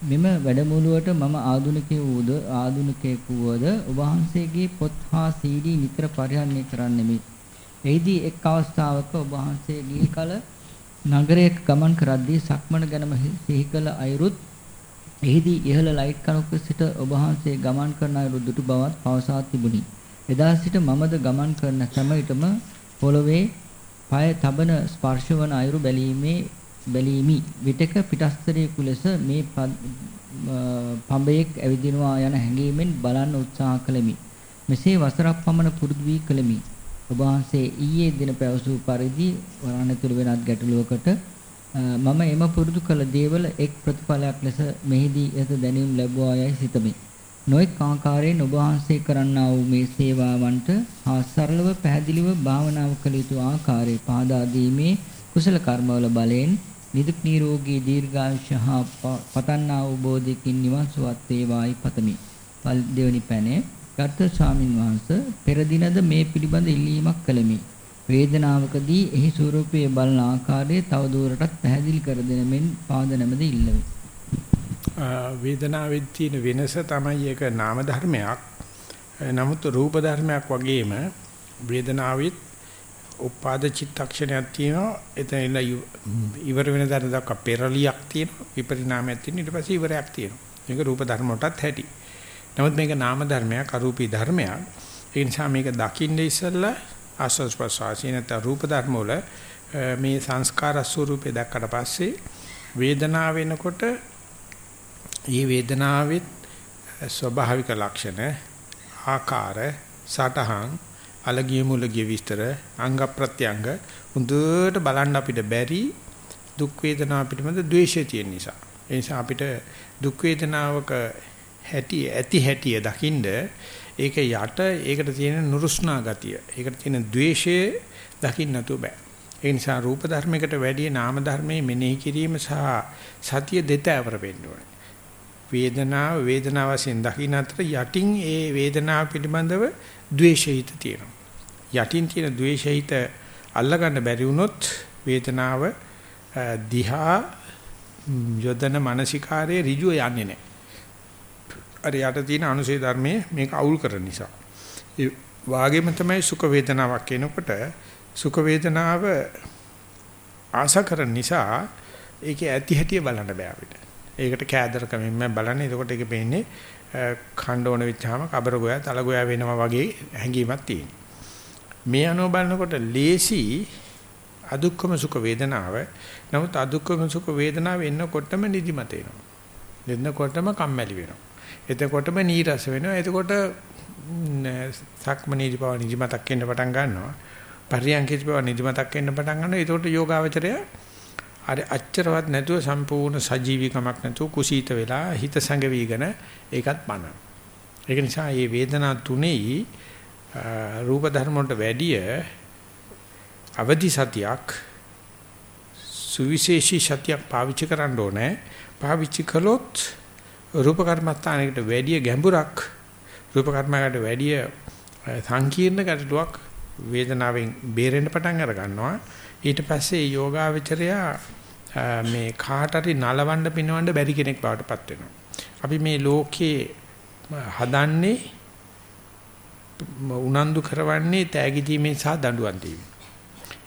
මෙම වැඩමුළුවට මම ආදුනිකයෙකු වූද ආදුනිකයෙකු වූද ඔබ වහන්සේගේ පොත් හා CD නිතර පරිහරණය කරන්නෙමි. එෙහිදී එක් අවස්ථාවක ඔබ වහන්සේ ගිහි කල නගරයක ගමන් කරද්දී සක්මන ගැනම සිහි කළ අයුරුත් එහිදී ඉහළ ලයිට් කණුවක සිට ඔබ වහන්සේ ගමන් කරන අයුරු දුටු බවත් පවසා තිබුණි. එදා සිට මමද ගමන් කරන සෑම විටම පොළවේ පය තබන ස්පර්ශවන අයුරු බැලීමේ බැලීමි විටක පිටස්තරයෙකු ලෙස මේ පඹයෙක් ඇවිදිනවා යන හැඟීමෙන් බලන්න උත්සාහ කළෙමි. මෙසේ වසරක් පමණ පුරුදු වී කළෙමි. ඔබ වහන්සේ ඊයේ දින පැවසූ පරිදි වරණ තුල වෙනත් ගැටලුවකට මම එම පුරුදු කළ දේවල එක් ප්‍රතිඵලයක් ලෙස මෙහිදී එත දැනීම් ලැබුවා යයි සිතමි. නොඑක් ආකාරයෙන් ඔබ වහන්සේ කරන්නා වූ මේ සේවාවන්ට හා සරලව පැහැදිලිව භාවනාව කළ යුතු ආකාරය පහදා දීමේ කුසල කර්මවල බලයෙන් නිදුක් නිරෝගී දීර්ඝායුෂ හා පතන්නා වූ බෝධිකින් නිවන් සුවත් වේවායි පතමි. පල් දෙවනි පැනේ ගර්ථ ස්වාමින් වහන්සේ පෙර දිනද මේ පිළිබඳ ඉල්ලීමක් කළෙමි. වේදනාවකදී එහි ස්වરૂපයේ බලන ආකාරය තව දුරටත් පැහැදිලි කර දෙන මෙන් පාද නැමද ඉල්ලමි. වේදනාවෙත් තියෙන වෙනස තමයි ඒක නාම ධර්මයක්. නමුත් රූප ධර්මයක් වගේම වේදනාවෙත් උපාද චිත්තක්ෂණයක් තියෙනවා. එතන ඉන්න ඉවර වෙන දර දක්වා පෙරලියක් තියෙනවා. විපරිණාමයක් තියෙනවා. ඊට පස්සේ ඉවරයක් තියෙනවා. මේක රූප ධර්ම වලටත් හැටි. නමුත් මේක නාම ධර්මයක්, අරූපී ධර්මයක්. ඒ නිසා මේක දකින්න ඉස්සෙල්ලා ආස්වාස් ප්‍රසවාසී නැත්නම් රූප ධර්ම වල මේ සංස්කාර ස්වරූපේ දැක්කට පස්සේ වේදනාව වෙනකොට මේ වේදනාවෙත් ස්වභාවික ලක්ෂණ ආකාර සටහන් අලගිය මුලගිය විස්තර අංග ප්‍රත්‍යංග හොඳට බලන්න අපිට බැරි දුක් වේදනා පිටමද ද්වේෂය තියෙන නිසා. ඒ නිසා අපිට දුක් වේදනාවක හැටි ඇති හැටිය දකින්ද ඒක යට ඒකට තියෙන නුරුස්නා ගතිය ඒකට තියෙන ද්වේෂය දකින්න නැතුව බෑ ඒ නිසා රූප ධර්මයකට වැඩිය නාම ධර්මයේ මෙනෙහි කිරීම සහ සතිය දෙතෑවර වෙන්න ඕනේ. වේදනාව වේදනාව වශයෙන් දකින්න අතර යටින් ඒ වේදනාව පිළිබඳව ද්වේෂහිත තියෙනවා. යටින් තියෙන ද්වේෂහිත අල්ලගන්න බැරි වුණොත් වේදනාව දිහා යොදන මානසිකාරයේ ඍජුව යන්නේ නැහැ. අර යට තියෙන අනුසේ ධර්මයේ මේක අවුල් කරන නිසා. ඒ වාගේම තමයි සුඛ වේදනාවක් එනකොට සුඛ වේදනාව ආශා කරන නිසා ඒකේ ඇති හැටි බලන්න බෑ අපිට. ඒකට කෑදරකමින් මම බලන්නේ. එතකොට ඒක පේන්නේ ඛණ්ඩ ඕන වෙච්චාම කබර ගෝයා තල ගෝයා වෙනවා වගේ හැඟීමක් තියෙනවා. මේ අනුව බලනකොට ලේසි අදුක්කම සුඛ වේදනාව. නමුත් අදුක්කම සුඛ වේදනාව එන්නකොටම නිදිමත එනවා. එන්නකොටම කම්මැලි වෙනවා. එතකොටම නීරස වෙනවා. එතකොට සක්මනීදි පව නිදිමතක් එන්න පටන් ගන්නවා. පරියන්කේදී බව නිදිමතක් එන්න පටන් ගන්නවා. ඒකට යෝගාවචරය අර අච්චරවත් නැතුව සම්පූර්ණ සජීවිකමක් නැතුව කුසීත වෙලා හිත සංගවිගෙන ඒකත් මන. ඒක නිසා මේ වේදනා තුනේයි රූප ධර්ම වලට වැඩිය අවදි සතියක් සුවිශේෂී සතියක් පාවිච්චි කරන්න ඕනේ. පාවිච්චි කළොත් රූප කර්මස්ථානයකට වැඩිය ගැඹුරක් රූප කර්මයකට වැඩිය සංකීර්ණ ගැටලුවක් වේදනාවෙන් බේරෙන්න පටන් අර ගන්නවා ඊට පස්සේ යෝගාවචරය මේ කාට හරි නලවන්න පිනවන්න බැරි කෙනෙක් බවට පත් වෙනවා අපි මේ ලෝකේ හදන්නේ උනන්දු කරවන්නේ තෑගි දීමෙන් සහ දඬුවම් දීමෙන්.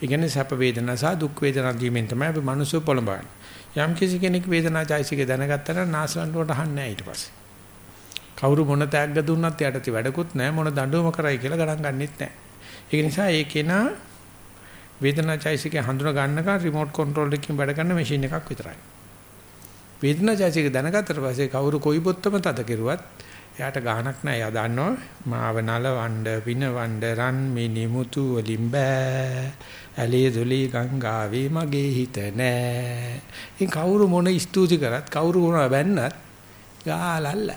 ඒ කියන්නේ සැප වේදනා සහ දුක් වේදනා දීමෙන් තමයි අපි මනුස්සය පොළඹවන්නේ. යම් කිසි කෙනෙක් වේදනා චෛසිකේ දැනගත්තා නම් නාසලන්ට උඩ අහන්නේ නැහැ ඊට පස්සේ. කවුරු මොන තෑග්ග දුන්නත් යටති වැඩකුත් නැහැ මොන දඬුවම කරයි කියලා ගණන් ගන්නෙත් නැහැ. ඒක නිසා ඒ කෙනා වේදනාචෛසිකේ හඳුනා ගන්නකන් රිමෝට් කන්ට්‍රෝල් එකකින් වැඩ කරන මැෂින් එකක් විතරයි. වේදනාචෛසික දැනගත්තට පස්සේ කවුරු කොයි බොත්තම තද කෙරුවත් එයාට ගාණක් නැහැ. එයා දන්නවා මාව නලවඬ පිනවඬ රන් මිනිමුතු වලින් බෑ. ඇලේ දොලි ගංගාවේ මගේ හිත නෑ. ඉතින් කවුරු මොන ස්තුති කරත් කවුරු මොන බැන්නත් ගාලල්ල.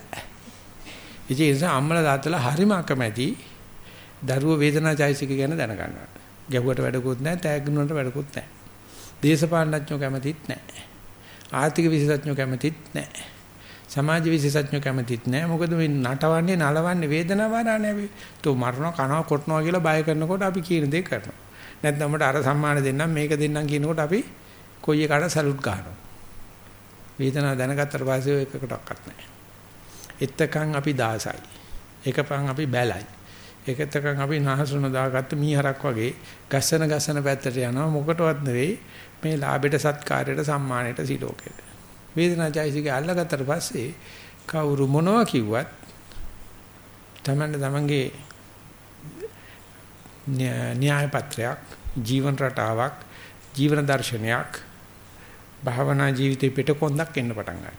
ඉතින් ඒ නිසා අම්මලා තාත්තලා හරිම අකමැති දරුවෝ වේදනාචෛසික ගැන දැනගන්නවා. ගැහුවට වැඩකුත් නැහැ, තෑග්ගුණට වැඩකුත් නැහැ. දේශපාලනඥයෝ කැමතිත් නැහැ. ආර්ථික විශේෂඥයෝ කැමතිත් නැහැ. සමාජ විශේෂඥයෝ කැමතිත් නැහැ. මොකද මේ නටවන්නේ නලවන්නේ වේදනාව වරානේ අපි. તો මරනවා කනවා කොටනවා කියලා බය කරනකොට අපි කියන දේ කරනවා. නැත්නම් අපිට අර සම්මාන දෙන්නම් මේක දෙන්නම් කියනකොට අපි කොයි එකට සලුට් ගන්නවා. වේදනාව දැනගත්තට පස්සේ එකකටවත් නැහැ. එත්තකන් අපි දාසයි. එකපන් අපි බැලයි. ඒකතකන් අපි නහසුන දාගත්ත මීහරක් වගේ ගස්සන ගස්සන පැත්තට යනවා මොකටවත් නෙවෙයි මේ ලාභයට සත්කාරයට සම්මානයට සිලෝකෙට වේදනාචෛසික අල්ලගත්තට පස්සේ කවුරු මොනවා කිව්වත් තමන්න තමන්ගේ න්‍යාය පත්‍රයක් ජීවන රටාවක් ජීවන දර්ශනයක් භාවනා ජීවිතේ පිටකොන්දක් එන්න පටන් ගන්නවා.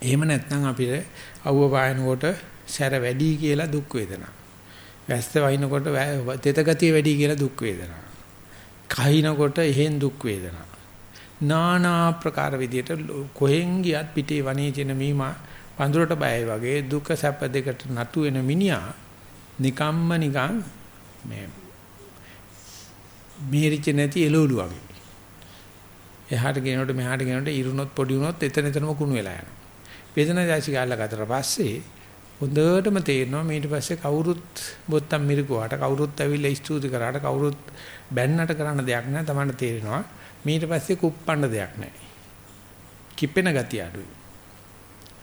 එහෙම නැත්නම් අපිට අවුව පායනකොට සැර වැඩි කියලා දුක් වේදනා. වැස්ස වහිනකොට තෙත ගතිය වැඩි කියලා දුක් වේදනා. කහිනකොට එහෙන් දුක් වේදනා. නානා ප්‍රකාර විදියට කොහෙන් ගියත් පිටේ වනේ තියෙන මීමා වඳුරට බයයි වගේ දුක සැප දෙකට නතු වෙන මිනිහා නිකම්ම නිකන් මේ මිහිරිච්ච නැති එළවලු වගේ. එහාට ගෙනනකොට මෙහාට ගෙනනකොට ඉරුණොත් පොඩි වුණොත් එතන එතනම කුණු වෙලා යනවා. වේදනාදාසික අල්ලගත්තට පස්සේ හොඳටම තේරෙනවා ඊට පස්සේ කවුරුත් බොත්තම් මිරිකුවාට කවුරුත් ඇවිල්ලා ස්තුති කරාට කවුරුත් බැන්නට කරන්න දෙයක් නැහැ තමයි තේරෙනවා ඊට පස්සේ කුප්පන්න දෙයක් නැහැ කිපෙන ගතිය අඩුයි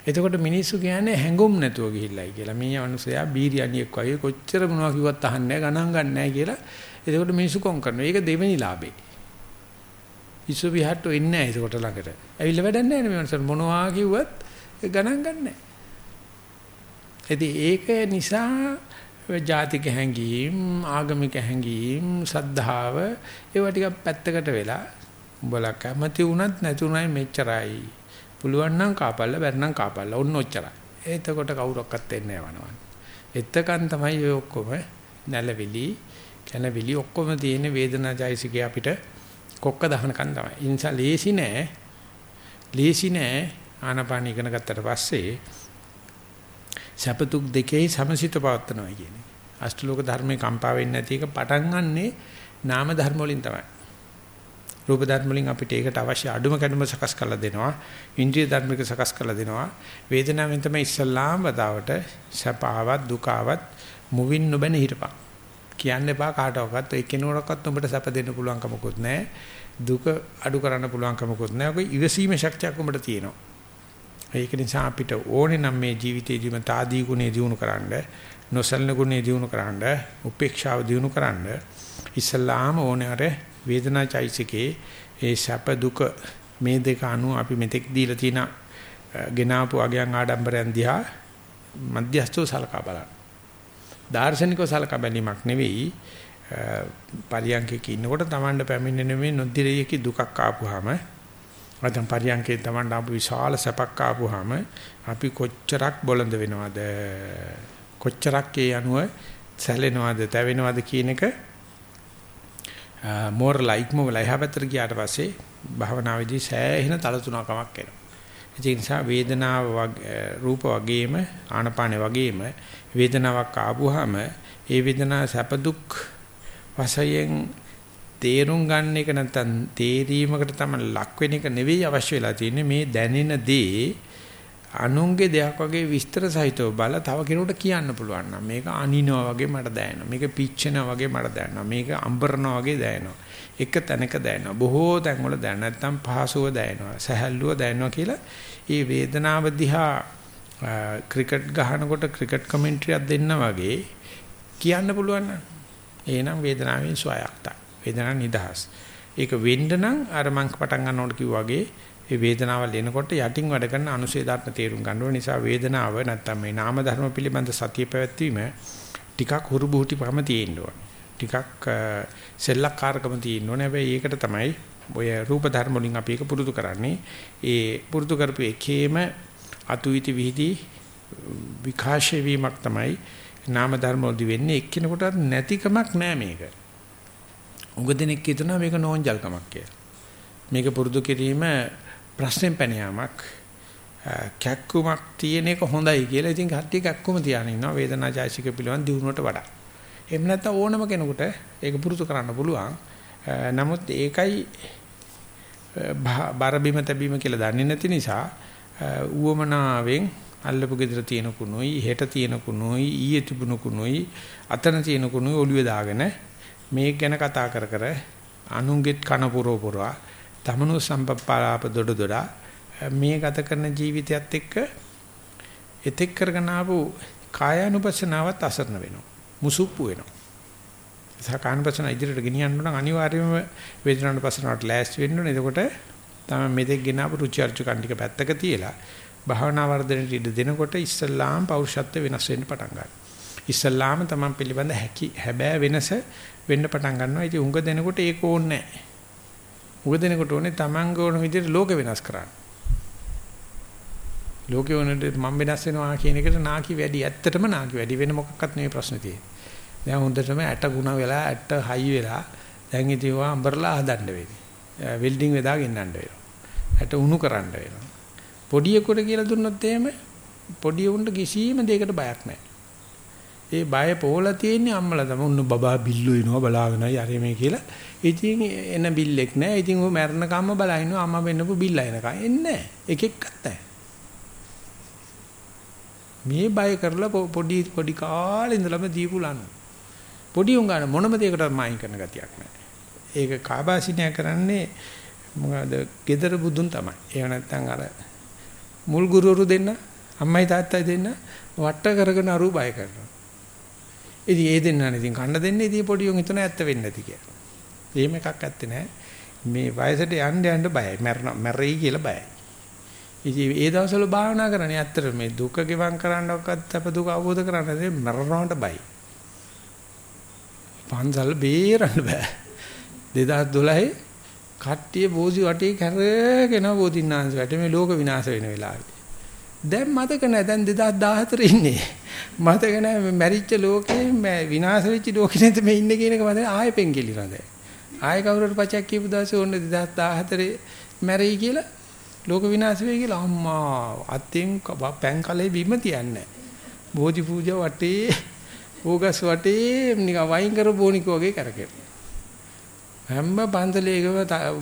එතකොට මිනිස්සු කියන්නේ හැඟුම් නැතුව ගිහිල්ලයි කියලා මේ අනුසයා බීරියණියෙක් වගේ කොච්චර මොනවා කිව්වත් අහන්නේ ගණන් ගන්නෑ කියලා එතකොට මිනිස්සු කොන් කරනවා. ඒක දෙවෙනි ලාභේ. පිස්සු විහට්ටෝ එන්නේ නැහැ ඒකට ළඟට. ඇවිල්ලා වැඩක් නැහැ නේ මේ මනසට මොනවා කිව්වත් ගණන් ගන්නෑ. ඉතින් ඒක නිසා ජාතික හැඟීම් ආගමික හැඟීම් සද්ධාව ඒවා ටිකක් පැත්තකට වෙලා උඹලා කැමති වුණත් නැතුණයි මෙච්චරයි පුළුවන් නම් කාපල්ලා බැරනම් කාපල්ලා. ඔන්න ඔච්චරයි. එතකොට කවුරක්වත් එන්නේ නැවනවන්නේ එතකන් තමයි ඔය ඔක්කොම නැලවිලි කනවිලි ඔක්කොම තියෙන වේදනාජයසිකේ අපිට කොක්ක දහනකන් තමයි. ඒ නිසා ලේසි නෑ. ලේසි නෑ ආනපාන ඉගෙන ගත්තට පස්සේ සැපතුක් දෙකේ සමසිත පවත්නවා කියන්නේ. අෂ්ටලෝක ධර්මේ කම්පා වෙන්නේ නැති එක පටන් ගන්නෙ නාම ධර්ම වලින් තමයි. රූප ධර්ම වලින් අපිට ඒකට අවශ්‍ය අඩුම කැඩුම සකස් කරලා දෙනවා. ඉන්ද්‍රිය ධර්මික සකස් කරලා දෙනවා. වේදනාවෙන් තමයි ඉස්සල්ලාම වතාවට සැපාවත් දුකාවත් මුවින් නොබැන හිටපන්. කියන්න එපා කාටවත් ඒ කෙනෙකුටවත් උඹට සැප දෙන්න පුළුවන් කමකුත් නැහැ. දුක අඩු කරන්න පුළුවන් කමකුත් නැහැ. ඔක ඉවසීමේ ශක්තියක් උඹට තියෙනවා. ඒක නිසා අපිට ඕනේ නම් මේ ජීවිතේදීම తాදී ගුණේ දිනු කරන්න, නොසලන ගුණේ දිනු කරන්න, උපේක්ෂාව දිනු කරන්න ඉස්ලාම ඕනේ අර වේදනා චෛසිකේ ඒ සැප දුක මේ දෙක අනු අපි මෙතෙක් දීලා තියෙන ගෙනාපු අගයන් ආඩම්බරයන් දිහා මධ්‍යස්ථව සලකා බලන්න. දාර්ශනිකව සලකා බැලීමක් නෙවෙයි පරියන්කේ ඉන්නකොට Tamanda පැමිණෙන මේ නොදිරියකි දුකක් ආපුවාම නැත්නම් පරියන්කේ Taman ආපු විශාල සැපක් ආපුවාම අපි කොච්චරක් බොළඳ වෙනවද කොච්චරක් ඒ අනුව සැලෙනවද තැවෙනවද කියන එක more like more like හැබතර ගියාට පස්සේ භාවනාවේදී සෑහෙන තලතුණකමක් එනවා. ඒ නිසා වේදනාව රූප වගේම ආනපාන වගේම වේදනාවක් ආවොහම ඒ වේදනාව සැප දුක් වශයෙන් තේරුම් ගන්න එක නැත්නම් තේරීමකට තමයි ලක් වෙන එක නෙවෙයි අවශ්‍ය වෙලා තියෙන්නේ මේ දැනෙන දේ අනුන්ගේ දෙයක් වගේ විස්තර සහිතව බල තව කෙනෙකුට කියන්න පුළුවන් නම් මේක අනිනවා වගේ මට දැනෙනවා. මේක පිච්චෙනවා වගේ මට දැනෙනවා. මේක අම්බරනවා වගේ දැනෙනවා. එක තැනක දැනෙනවා. බොහෝ තැන්වල දැන නැත්නම් පහසුව දැනෙනවා. සහැල්ලුව දැනෙනවා කියලා ඒ වේදනාව දිහා ක්‍රිකට් ගහනකොට ක්‍රිකට් කමෙන්ටරියක් දෙන්න වගේ කියන්න පුළුවන් නම් එහෙනම් වේදනාවෙන් සොයක්තයි වේදනාව නිදහස්. ඒක වෙන්න නම් අර මං පටන් ගන්නකොට කිව්වා වගේ ඒ වේදනාවල් එනකොට යටින් වැඩ කරන අනුශේ ධර්ම තේරුම් ගන්න ඕන නිසා වේදනාව නැත්තම් මේ නාම ධර්ම පිළිබඳ සතිය පැවැත්වීම ටිකක් හුරු බුහුටිපම තියෙන්න ඕන. ටිකක් සෙල්ලක්කාරකම තියෙන්න ඕන. හැබැයි ඒකට තමයි ඔය රූප ධර්ම වලින් අපි ඒක පුරුදු කරන්නේ. ඒ පුරුදු කරපු එකේම අතුවිති විහිදි විකාශය වීමක් තමයි නාම ධර්ම වලදී වෙන්නේ. එක්කිනෙකුටත් නැතිකමක් නෑ මේක. උග දෙනෙක් හිතනවා මේක නෝන්ජල්කමක් කියලා. මේක පුරුදු කිරීම ප්‍රශ්නෙන් පැන යාමක් කැක්කුමක් තියෙන එක හොඳයි කියලා. ඉතින් කට්ටිය කැක්කුම තියාගෙන ඉන්නවා වේදනා ජාසික පිළිවන් දිනුවට වඩා. එහෙම නැත්නම් ඕනම කෙනෙකුට ඒක පුරුදු කරන්න පුළුවන්. නමුත් ඒකයි බර බිම තැබීම කියලා දන්නේ නැති නිසා ඌවමනාවෙන් අල්ලපු ගෙදර තියෙන කුණුයි හෙට තියෙන කුණුයි ඊයේ තිබුණු කුණුයි අතන තියෙන කුණුයි ඔළුවේ දාගෙන මේක ගැන කතා කර කර අනුන්ගෙත් කන පුරව පුරවා තමනු සම්පප්පාලාප දොඩ දොඩා මේ ගත කරන ජීවිතයත් එක්ක එතෙක් කරගෙන ආපු කායානුපස්සනාවත් අසරණ වෙනවා මුසුප්පු වෙනවා සකානුපස්සන ඉදිරියට ගෙනියන්න නම් අනිවාර්යයෙන්ම වේදනානුපස්සනාවට ලෑස්ති වෙන්න ඕනේ එතකොට තමයි මෙතෙක් ගෙන ආපු රුචි අරුචිකන් ටික පැත්තක තියලා භාවනා වර්ධනයට ඉඩ දෙනකොට ඉස්සල්ලාම පෞරුෂත්ව වෙනස් වෙන්න පටන් ගන්නවා ඉස්සල්ලාම තමන් පිළිබඳ හැකි හැබෑ වෙනස වෙන්න පටන් ගන්නවා. ඉතින් උඟ දෙනකොට ඒක ඕනේ නැහැ. උඟ දෙනකොට ඕනේ Taman ගෝණ විදිහට ලෝක වෙනස් කරන්න. ලෝකේ වුණට මම වෙනස් වෙනවා කියන එකට නාකි වැඩි. ඇත්තටම නාකි වැඩි වෙන මොකක්වත් නෙවෙයි ප්‍රශ්නේ තියෙන්නේ. දැන් හොඳටම ඇට ගුණ වෙලා ඇට හයි වෙලා දැන් ඉතින් වා අඹරලා හදන්න වෙන්නේ. වෙල්ඩින් වෙදා ගෙන්නන්න වෙනවා. ඇට උණු කරන්න වෙනවා. පොඩියෙකුට කියලා දුන්නොත් එහෙම පොඩි උන්ට කිසිම දෙයකට බයක් නැහැ. ඒ බය පොවලා තියෙන්නේ අම්මලා තමයි. උන්න බබා බිල්ලු එනවා බලාගෙනයි අර මේ කියලා. ඉතින් එන බිල්ලෙක් නැහැ. ඉතින් ਉਹ මැරණ කම්ම බලහිනවා අම්මා වෙන්නපු බිල්ල එනකන්. එන්නේ නැහැ. එකෙක්වත් නැහැ. මේ බය කරලා පොඩි පොඩි කාලේ ඉඳලම දීපු ලනු. පොඩි උංගාන මොනම දෙයකට මායින් කරන ගතියක් නැහැ. ඒක කාබාසිනිය කරන්නේ මොකද? gedara බුදුන් තමයි. ඒව නැත්තම් අර මුල් ගුරුවරු දෙන්න අම්මයි තාත්තයි දෙන්න වට කරගෙන අරු බය කරනවා. ඉතින් ඒ දෙන්නානේ ඉතින් කන්න දෙන්නේ ඉතින් පොඩි උන් හිතන ඇත්ත වෙන්නේ නැති කියලා. එහෙම එකක් ඇත්තේ නැහැ. මේ වයසට යන්න යන්න බයයි. මැරෙන මැරෙයි කියලා බයයි. ඉතින් ඒ දවස්වල භාවනා කරන්නේ ඇත්තට මේ දුක ගෙවම් කරන්නවත් අප දුක අවබෝධ කරගන්න මරණවට බයයි. පන්සල් බේරන්න බෑ. 2012 කට්ටිය බෝසි වටේ කැරගෙන බෝධින්නාංශ වැටේ මේ ලෝක විනාශ වෙන වෙලාවේ. දැන් මතක නැහැ දැන් 2014 ඉන්නේ. මතක නැහැ මැරිච්ච ලෝකේ විනාශ වෙච්ච ලෝකෙ නේද මේ ඉන්නේ කියන එක මම ආයෙ පෙන්කෙලිනවා දැන්. ආයෙ කවුරුහරි පචක් කියපු දවසේ ඕන්න 2014 මැරෙයි කියලා ලෝක විනාශ වෙයි කියලා අම්මා අතින් පැන් කලේ බිම තියන්නේ. බෝධි පූජා වටේ ඕගස් වටේ නිකන් වයින් කර බොනික වගේ කරකෙනවා. හැම පන්සලේකම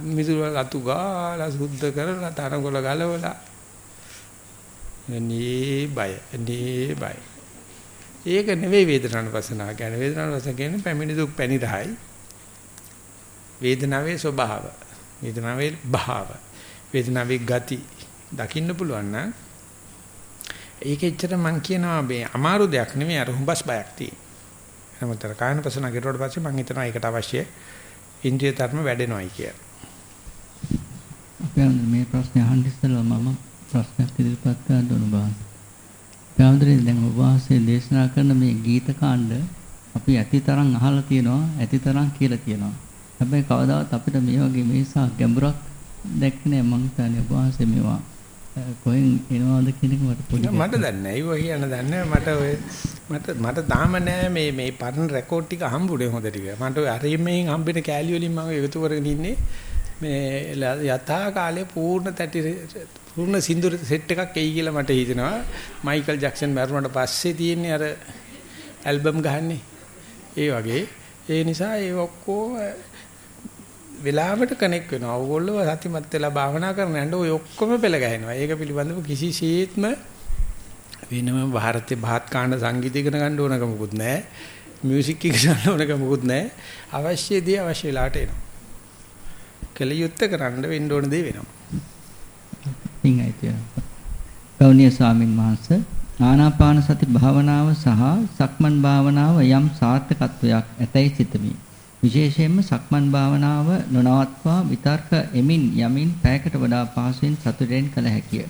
මිදුල ලතු ගාලා සුද්ධ කරලා තරගොල ගලවලා අනේ බය අනේ බය ඒක නෙවෙයි වේදනානුපස්සනාව කියන්නේ. වේදනානුපස්සන කියන්නේ පැමිණි දුක් පැනිරහයි. වේදනාවේ ස්වභාව. වේදනාවේ භාව. වේදනාවේ ගති. දකින්න පුළුවන් නම් ඒක එච්චර මං කියනවා මේ අමාරු දෙයක් නෙමෙයි අර හුඹස් බයක් තියෙන. නමුත් අර කායනපසන ගෙරුවට පස්සේ මං හිතනවා ඒකට අවශ්‍ය ඉන්ද්‍රිය ධර්ම වැඩෙනවයි කියලා. අපේ මේ ප්‍රශ්නේ අහන්න ඉස්සෙල්ලා මම ප්‍රශ්නයක් ඉදිරිපත් කරන්න ඕන බාන. පැවඳුරේ දැන් ඔබ වහන්සේ දේශනා කරන මේ ගීත කාණ්ඩ අපි ඇතිතරම් අහලා තියෙනවා ඇතිතරම් කියලා තියෙනවා. හැබැයි කවදාවත් අපිට මේ වගේ මේසා ගැඹුරක් දැක්කේ නැහැ මං හිතන්නේ ඔබ වහන්සේ මේවා කොහෙන් එනවද කියන එක මට පොඩි මට දන්නේ නැහැ. ඒව කියන්න දන්නේ මට ඔය මට මට තාම නෑ මේ මේ පරණ රෙකෝඩ් ටික හම්බුනේ හොඳ ටික. මට ඔය අරීමෙන් හම්බෙන කෑලි වලින් මම එකතු කරගෙන ඉන්නේ මේ යථා කාලේ පූර්ණ තැටි පූර්ණ සින්දුර සෙට් එකක් එයි කියලා මට හිතෙනවා. මයිකල් ජැක්සන් මැරුණාට පස්සේ තියෙන්නේ අර ඇල්බම් ගහන්නේ. ඒ වගේ. ඒ නිසා ඒ ඔක්කොම වෙලාවට කනෙක් වෙනවා. ඕගොල්ලෝ සතිමත් වෙලා භාවනා කරන යනකොට ඔය ඔක්කොම පෙළ ගැහෙනවා. ඒක පිළිබඳව කිසිසේත්ම වෙනම ಭಾರತේ භාත් කාණ්ඩ සංගීත ඉගෙන ගන්න ඕනකමකුත් නැහැ. මියුසික් ඉගෙන ගන්න ඕනකමකුත් නැහැ. අවශ්‍යදී අවශ්‍ය වෙලාවට එනවා. කලියුත්ත කරන්න වෙන්න ඕන දේ වෙනවා. ඉංගයි තියෙනවා. ගෞණීය ස්වාමින් වහන්සේ ආනාපාන සති භාවනාව සහ සක්මන් භාවනාව යම් සාර්ථකත්වයක් ඇතැයි සිතමි. විශේෂයෙන්ම සක්මන් භාවනාව නොනවත්වා විතර්ක එමින් යමින් පැයකට වඩා පහසුවෙන් සතුටෙන් කළ හැකිය.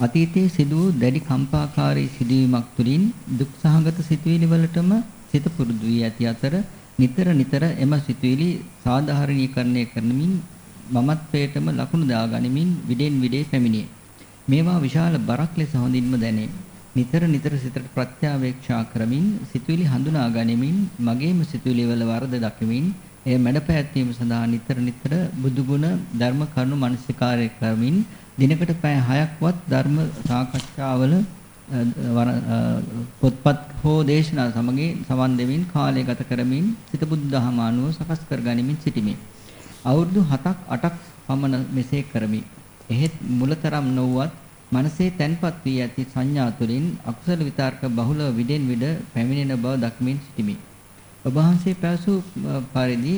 අතීතයේ සිදු වූ දැඩි කම්පාකාරී සිදුවීමක් තුළින් දුක් සහගත සිතුවිලි වලටම සිත පුරුදු වී ඇති අතර නිතර නිතර එම සිතුවිලි සාධාරණීකරණය කරමින් මමත්වයටම ලකුණු දා ගනිමින් විඩෙන් විඩේ පැමිණේ. මේවා විශාල බරක් ලෙස හොඳින්ම දැනේ. නිතර නිතර සිතට ප්‍රත්‍යාවේක්ෂා කරමින් සිතුවිලි හඳුනා ගනිමින් මගේම සිතුවිලි වල වරද දකිමින් එය මැඩපැත්වීම සඳහා නිතර නිතර බුදුගුණ ධර්ම කරුණු මනසිකාරය කරමින් දිනකට පැය 6ක්වත් ධර්ම සාකච්ඡාවල පොත්පත් හෝ දේශනා සමග සමන් දෙමින් කාලය ගත කරමින් සිත බුද්ධහම අනුව සකස් කර ගනිමින් සිටිමි. අවුරුදු 7ක් 8ක් පමණ මෙසේ කරමි. එහෙත් මුලතරම් නොවුවත් මනසේ තැන්පත් වී ඇති සංඥා තුළින් අකුසල විතර්ක බහුල විදෙන් විද පැමිණෙන බව දක්මින් සිටිමි. ඔබ වහන්සේ පැවසූ පරිදි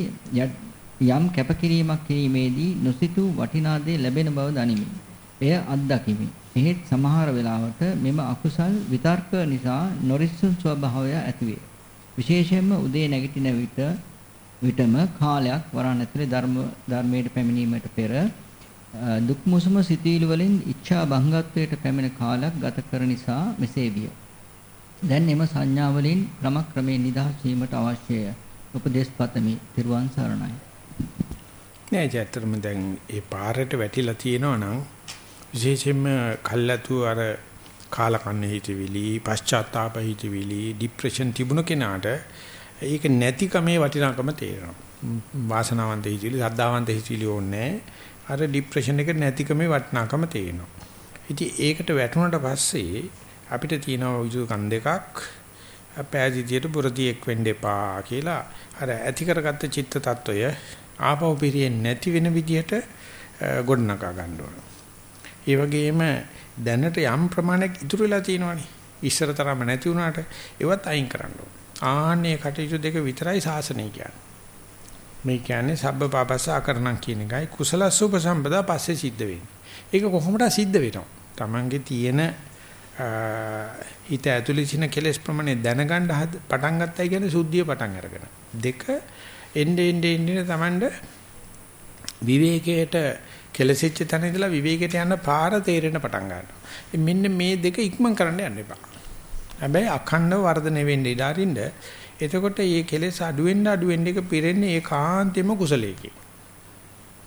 යම් කැපකිරීමක් කිරීමේදී නොසිතූ වටිනා දේ ලැබෙන බව දනිමි. එය අත්දකිමි. එහෙත් සමහර වෙලාවට මෙම අකුසල් විතර්ක නිසා නොරිස්සුන් ස්වභාවය ඇතිවේ. විශේෂයෙන්ම උදේ නැගිටින විට විටම කාලයක් වරණ ඇතුලේ ධර්ම ධර්මයට පැමිණීමට පෙර දුක් මුසුම සිතීලි වලින් ඉච්ඡා භංගත්වයට පැමිණ කාලයක් ගත කර නිසා මෙසේ විය. දැන් එම සංඥා වලින් ක්‍රමක්‍රමයෙන් නිදහස් වීමට අවශ්‍යය. උපදේශ පතමි. තිරුවන් සරණයි. නෑ ඇත්තටම දැන් ඒ පාරට වැටිලා තියෙනවා නම් විශේෂයෙන්ම කල්ලාතු අර කාලකන්න හිතවිලි, පශ්චාත්තාප හිතවිලි, ડિප්‍රෙෂන් තිබුණ කෙනාට ඒක නැතිකමේ වටිනාකම තේරෙනවා. වාසනාවන්ත හිතවිලි, සද්ධාවන්ත හිතවිලි ඕනේ අර ડિප්‍රෙෂන් එක නැතිකමේ වටිනාකම තේරෙනවා. ඉතින් ඒකට වැටුණාට පස්සේ අපිට තියෙනවා විසු කන් දෙකක් පෑදීදියට බුරදියෙක් වෙන්න එපා කියලා අර ඇති කරගත්ත චිත්ත tattවය ආපහු පිරියෙන්නේ නැති වෙන විදිහට ගොඩනගා ගන්න ඕන. ඒ වගේම දැනට යම් ප්‍රමාණයක් ඉතුරු වෙලා තියෙනවානේ. ඉස්සර තරම නැති වුණාට ඒවත් අයින් කරන්න ඕන. ආන්නේ කටයුතු දෙක විතරයි සාසනය කියන්නේ. මේ කියන්නේ සබ්බ පාපස්ස ආකරණම් කියන එකයි කුසලස්ස උපසම්පදා පස්සේ සිද්ධ වෙන්නේ. ඒක කොහොමද සිද්ධ වෙනවා? Tamange තියෙන හිත ඇතුලේ තියෙන කෙලෙස් ප්‍රමාණය දැනගන්න පටන් ගත්තයි කියන්නේ සුද්ධිය පටන් අරගෙන. දෙක එන්නේ එන්නේ එන්නේ තමන්ට විවේකයට කෙලසෙච්ච තැන ඉඳලා විවේකයට යන පාර තේරෙන්න පටන් ගන්නවා. මෙන්න මේ දෙක ඉක්මන් කරන්න යන්න එපා. හැබැයි අඛණ්ඩව වර්ධනය වෙන්න ඉඩ අරින්න. එතකොට මේ කෙලෙස් අඩු වෙන්න අඩු වෙන්න එක පිරෙන්නේ ඒකාන්තෙම කුසලයකින්.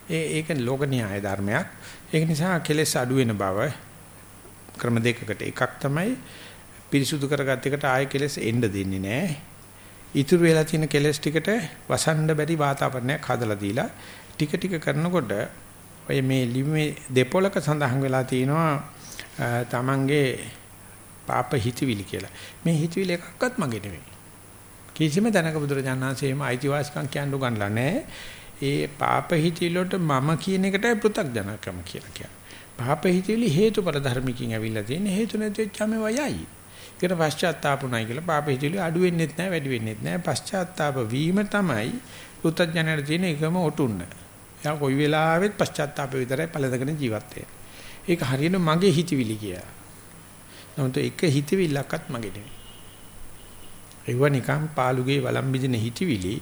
ඒ ඒක ලෝක න්‍යාය ධර්මයක්. ඒක නිසා කෙලෙස් අඩු වෙන බව ක්‍රම දෙකකට එකක් තමයි පිරිසුදු කරගත් එකට ආයෙ කෙලෙස් එන්න දෙන්නේ නැහැ. ඉතුරු වෙලා තියෙන කෙලෙස් ටිකට වසන්න බැරි වාතාවරණයක් හදලා දීලා ටික ටික කරනකොට ඔය මේ ලිමේ දෙපොලක සඳහන් වෙලා තියෙනවා තමන්ගේ පාප හිතවිලි කියලා. මේ හිතවිලි එකක්වත් මගේ නෙවෙයි. කිසිම තැනක බුදුරජාණන්සේම අයිතිවාසිකම් කියන්න උගන්ලා නැහැ. ඒ පාප හිතවිලට මම කියන එකටයි පෘථග්ජනකම කියලා කියන්නේ. පාප හිතවිලි හේතුඵල ධර්මකින් ඇවිල්ලා තියෙන හේතු නැති වෙච්චම වයයි. ඒකට පශ්චාත්තාපුණයි කියලා පාප හිතවිලි අඩු වෙන්නෙත් නැහැ වැඩි වෙන්නෙත් නැහැ. පශ්චාත්තාප වීම තමයි පෘථග්ජනයට තියෙන එකම ඔටුන්න. එයා කොයි වෙලාවෙත් පශ්චාත්තාප විතරයි පළදගෙන ජීවත් ඒක හරියට මගේ හිතවිලි කියලා. නමුත් එක හිතවිල්ලක්වත් මගේ නෙවෙයි. ඒව නිකන් පාළුගේ වළම් බිදින හිතවිලි.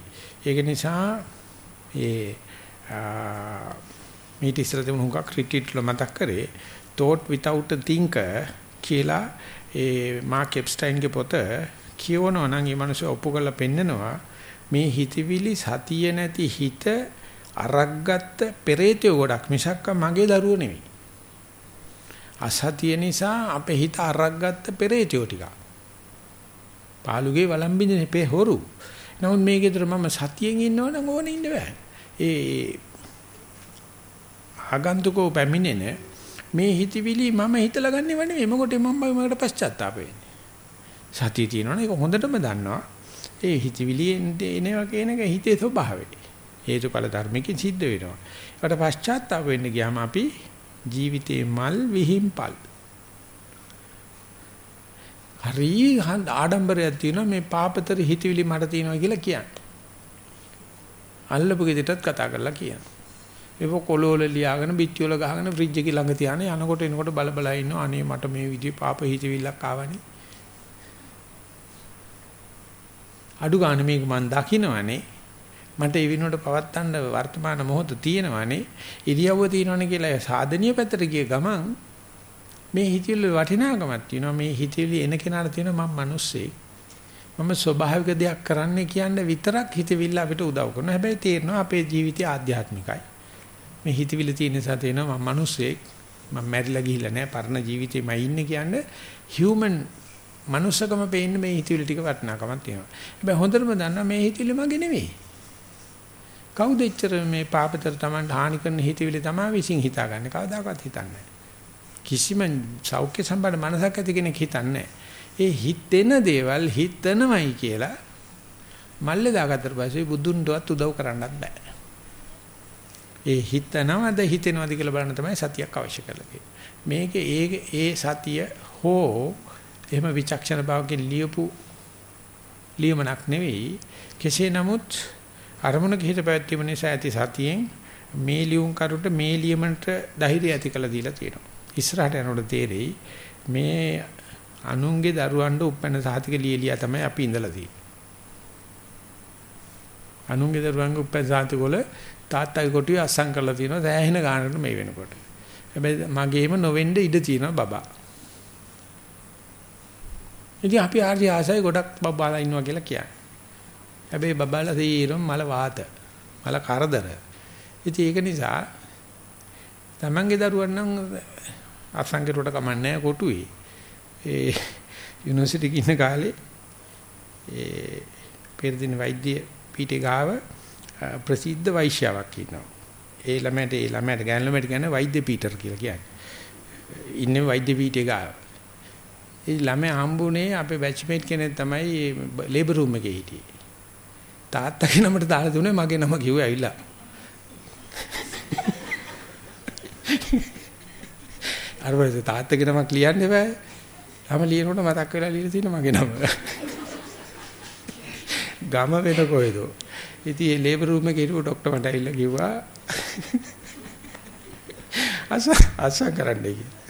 ඒක නිසා ඒ මීට ඉස්සර තිබුණු හුඟක් රිට්‍රීට් වල මතක් කරේ thought without a thinker කියලා ඒ මාක් එප්ස්ටයින්ගේ පොත කියවනවා නම් මේ මිනිස්සු ඔප්පු කරලා පෙන්නනවා මේ හිතවිලි සතිය නැති හිත අරක්ගත්ත පෙරේතය ගොඩක් මිසක්ක මගේ දරුවෝ නෙවෙයි. අසතිය නිසා අපේ හිත අරක්ගත්ත පෙරේතයෝ ටික. පාළුගේ වළම්බින්නේ පේ හොරු. නමුත් මේකේතර මම සතියෙන් ඉන්නවනම් ඕනේ ඉන්න බෑ. ඒ ආගන්තුකෝ පැමිණෙන මේ හිතවිලි මම හිතලා ගන්නෙව නෙවෙයි මොකටද මම මකට පශ්චාත්තාප වෙන්නේ. සතිය තියෙනවනේ ඒක හොඳටම දන්නවා. ඒ හිතවිලි එනවා කියන එක හිතේ ස්වභාවය. හේතුඵල ධර්මකින් සිද්ධ වෙනවා. ඒකට පශ්චාත්තාප වෙන්න ගියාම අපි ජීවිතේ මල් විහිම්පල්. හරි ආඩම්බරයක් තියෙනවා මේ පාපතර හිතවිලි මට තියෙනවා කියලා කියන්නේ. අල්ලපු ගෙදරටත් කතා කරලා කියනවා. ඒක කොළවල ලියාගෙන බිත්ති වල ගහගෙන ෆ්‍රිජ් එකේ ළඟ තියානේ යනකොට එනකොට බල බල ඉන්නවා අනේ මට මේ විදිහේ පාප හිතවිල්ලක් ආවනේ. අඩු ගන්න මේක මන් දකින්නවනේ මට ඒ විනෝඩ පවත්තන්න වර්තමාන මොහොත තියෙනවානේ. ඉරියව්ව තියෙනවනේ කියලා සාධනීය පැත්තට ගිය ගමන් මේ හිතවිලි වටිනාකමක් තියෙනවා. මේ හිතවිලි එන කෙනාට තියෙනවා මම මිනිස්සෙක්. මම ස්වභාවික දෙයක් කරන්නේ කියන්නේ විතරක් හිතවිල්ල අපිට උදව් කරනවා. හැබැයි තේරෙනවා අපේ ජීවිතය ආධ්‍යාත්මිකයි. මේ හිතවිලි තියෙන නිසා තේනවා මම මිනිස්සෙක්. මම මැරිලා ගිහිල්ලා නැහැ. පරණ ජීවිතේම ඉන්නේ කියන්නේ හියුමන් මනුස්සකම පේන්නේ මේ හිතවිලි ටික වටිනාකමක් තියෙනවා. හැබැයි හොඳටම දන්නවා මේ හිතවිලි මගේ නෙවෙයි කවුද එච්චර මේ පාපතර Taman හානි කරන හිතවිලි තමයි විසින් හිතාගන්නේ? කවදාකවත් හිතන්නේ කිසිම සෞඛ්‍ය සම්බන්ධ මනසක් ඇති කෙනෙක් හිතන්නේ ඒ හිතෙන දේවල් හිතනමයි කියලා මල්ලේ දාගත්තට පස්සේ බුදුන්ටවත් උදව් කරන්නත් බෑ. ඒ හිතනවද හිතෙනවද කියලා බලන්න තමයි සතියක් අවශ්‍ය කරලා මේකේ ඒ ඒ සතිය හෝ එහෙම විචක්ෂණ භාවකෙන් ලියපු ලියමනක් නෙවෙයි. කෙසේ නමුත් අරමුණක හිත පැවැත්වීම නිසා ඇති සතියෙන් මේ ලියුම් කරුට මේ ලියමනට ධෛර්යය ඇති කළ දීලා තියෙනවා. ඉස්සරහට යනකොට තේරෙයි මේ අනුන්ගේ දරුවන්ට උපැන්න සාතික ලියලියා තමයි අපි ඉඳලා තියෙන්නේ. අනුන්ගේ දරුවන්ගේ උපැන්න සාතික වල තාත්තගේ කොටුවේ අස්සම් කරලා තියෙනවා සෑහෙන ගානකට මේ වෙනකොට. හැබැයි මගේම නොවෙන්න ඉඩ තියෙනවා බබා. ඉතින් අපි ආර්ය ආසයි ගොඩක් බබාලා ඉන්නවා කියලා කියන්නේ. හැබැයි බබාලා තීරම් මල වාත මල කරදර. ඉතින් ඒක නිසා තමන්ගේ දරුවන් නම් අසංගරුවට කමන්නේ කොටුවේ. ඒ යුනිවර්සිටි ඉන්න කාලේ ඒ පෙරදින වෛද්‍ය පීඨේ ගාව ප්‍රසිද්ධ වෛශ්‍යාවක් ඉන්නවා. ඒ ළමයට ඒ ළමයට ගෑනු ළමයට කියන්නේ වෛද්‍ය පීටර් කියලා කියන්නේ. ඉන්නේ වෛද්‍ය පීඨේ ගාව. ඒ ළමයා හම්බුනේ අපේ බැච්මේට් කෙනෙක් තමයි ලේබර් රූම් එකේ හිටියේ. තාත්තගේ නමට දාලා දුන්නේ මගේ නම කිව්වේ ඇවිල්ලා. අර වෙයි තාත්තගේ නමක් ලියන්න බෑ. ළම ලියනකොට මතක් වෙලා ලියලා තියෙන මගේ නම. ගම වෙන කොයිද? ඉතින් ඒ ලේබර් රූම් එකේ හිටපු ડોක්ටර් මට ඇවිල්ලා කිව්වා අස අස කරන්නයි කියලා.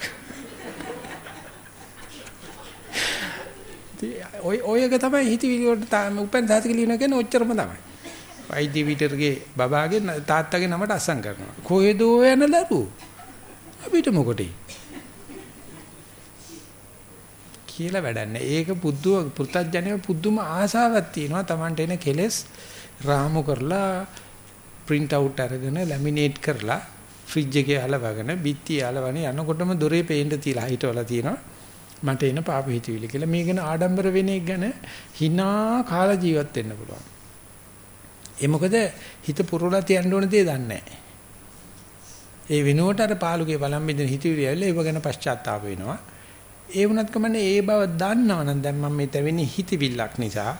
ඔය ඔයක තමයි හිතවිලි වලට උපෙන් සාතික ලියන කියන්නේ ඔච්චරම තමයි. වෛද්‍ය විතරගේ බබාගේ තාත්තගේ නමට අස්සම් කරනවා. කොහෙදෝ යන ලරු. අපිට මොකටේ? කියලා වැඩක් නැහැ. ඒක පුදුම පුත්තජනය පුදුම ආසාවක් තියෙනවා. Tamanට එන කෙලස් රාමු කරලා print out අරගෙන ලැමිනේට් කරලා ෆ්‍රිජ් එකේ අලවගෙන බිත්තිය අලවන යනකොටම දොරේ පේන්න තියලා හිටවලා තියෙනවා. මට එන පාප හිතවිලි කියලා. මේ ගැන ආඩම්බර වෙන එක ගැන hina කාලා ජීවත් වෙන්න පුළුවන්. ඒ මොකද හිත පුරවලා තියන්න ඕන දේ දන්නේ නැහැ. ඒ වෙනුවට අර පාලුගේ බලම් බින්දන හිතවිලි ඇවිල්ලා ඒව ගැන පශ්චාත්තාප වෙනවා. ඒ වුණත් කමන්නේ ඒ බව දන්නවනම් දැන් මම මේ තැවෙන්නේ හිතවිල්ලක් නිසා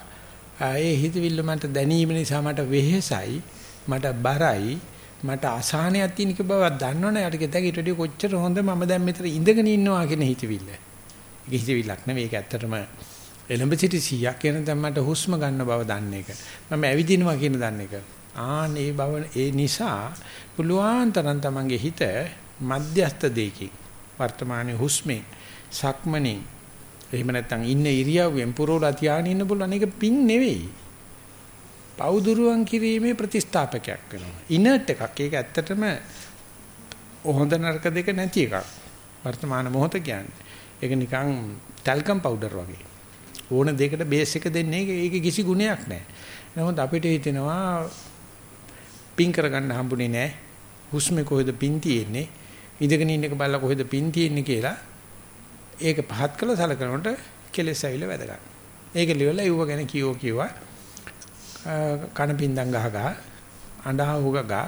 ඒ හිතවිල්ල මට දැනීම නිසා මට වෙහෙසයි මට බරයි මට අසහනයක් තියෙන බව දන්නවනේ යට ගෙතක ඊට වඩා කොච්චර හොඳ මම දැන් මෙතන ඉඳගෙන ඉන්නවා කියන හිතවිල්ල. ඒක හිතවිල්ලක් නෙවෙයි ඒක ඇත්තටම එලඹ සිටි 100ක් කියන දැන් මට හුස්ම ගන්න බව දන්න එක. මම ඇවිදිනවා කියන දන්න එක. ආන් ඒ බව ඒ නිසා පුළුවන් තරම් තමන්ගේ හිත මධ්‍යස්ත දෙයකින් වර්තමානයේ හුස්මේ සක්මනේ එහෙම නැත්නම් ඉන්න ඉරියව්වෙන් පුරවලා තියාගෙන ඉන්න පුළුවන් ඒක පිං නෙවෙයි. පවුදුරුවන් කිරීමේ ප්‍රතිස්ථාපකයක් වෙනවා. ඉනර්ට් එකක්. ඒක ඇත්තටම හොඳ නරක දෙක නැති එකක්. වර්තමාන මොහොත කියන්නේ. ඒක නිකන් ටැල්කම් පවුඩර් වගේ. ඕන දෙයකට බේස් එක දෙන්නේ ඒක කිසි ගුණයක් නැහැ. නමුත් අපිට හිතෙනවා පිං කරගන්න හම්බුනේ නැහැ. හුස්මේ කොහෙද පිං තියෙන්නේ? ඉඳගෙන ඉන්න එක බලලා කොහෙද පිං තියෙන්නේ කියලා ඒක පහත් කළ සලකනකොට කෙලෙස් ඇවිල්ලා වැද ගන්න. ඒක ලියවලා යුව ගැන කියෝ කිව්වා. කන පින්දම් ගහ ගහ අඬහ උග ගහ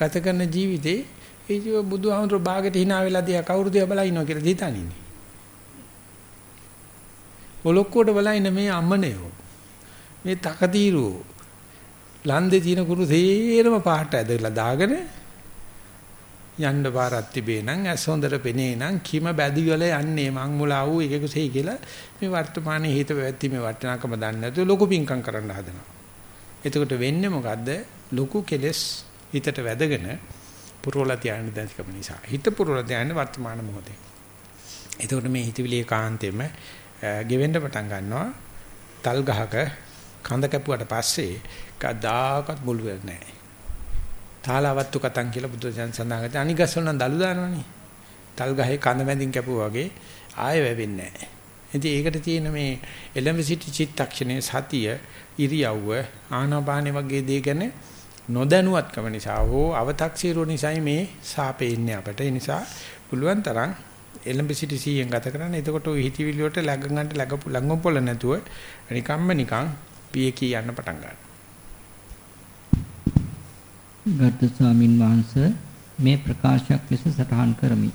ගත කරන ජීවිතේ ඒ ජීව බුදුහාමුදුර බාගෙට hina වෙලා දියා කවුරුද බලා ඉන්නවා කියලා දිතානින්නේ. ඔලොක්කුවට බලා ඉන්න මේ අම්මනේෝ. මේ තකදීරු ලන්දේ තියෙන කුරු තේරම පාට ඇදලා දාගෙන යන්න පාරක් තිබේ නම් ඇස් හොඳට පෙනේ නම් කිම බැදි වල යන්නේ මං මුලා වූ එකකුසෙයි කියලා මේ වර්තමානයේ හිත පැවැත්ීමේ වටිනාකම දන්නේ නැතුව ලොකු පිංකම් කරන්න හදනවා. එතකොට වෙන්නේ මොකද්ද? ලොකු කෙලස් හිතට වැදගෙන පුරවලා තියන්න දැසිකම නිසා. හිත පුරවලා තියන්න වර්තමාන මොහොතේ. එතකොට මේ හිතවිලි ඒකාන්තෙම ගෙවෙන්න පටන් ගන්නවා. තල් ගහක කඳ කැපුවට පස්සේ කදාකත් මුල් වෙන්නේ නැහැ. තාලාවත්තු කතන් කියලා බුදුසසුන සඳහන් කරලා අනිගස් වල නම් දලු දානවනේ. තල් ගහේ කඳ මැදින් කැපුවා වගේ ආයෙ වැවෙන්නේ නැහැ. ඉතින් ඒකට තියෙන මේ එළඹ සිටි චිත්තක්ෂණයේ සතිය ඉරියව්ව ආනාපානෙ වගේ දේ ගැන නොදැනුවත්කම නිසා හෝ අව탁සීරුව නිසායි මේ සාපේ ඉන්නේ අපිට. ඒ නිසා පුළුවන් තරම් එළඹ සිටි සීයෙන් ගත කරන්න. එතකොට ওই හිතවිලි වලට läග ගන්නට läගපු ලඟම් පොළ නැතුව නිකම්ම නිකං පිය කී යන්න පටන් ගන්නවා. ගර්ථ ස්වාමින් වහන්සේ මේ ප්‍රකාශයක් ලෙස සටහන් කරමි.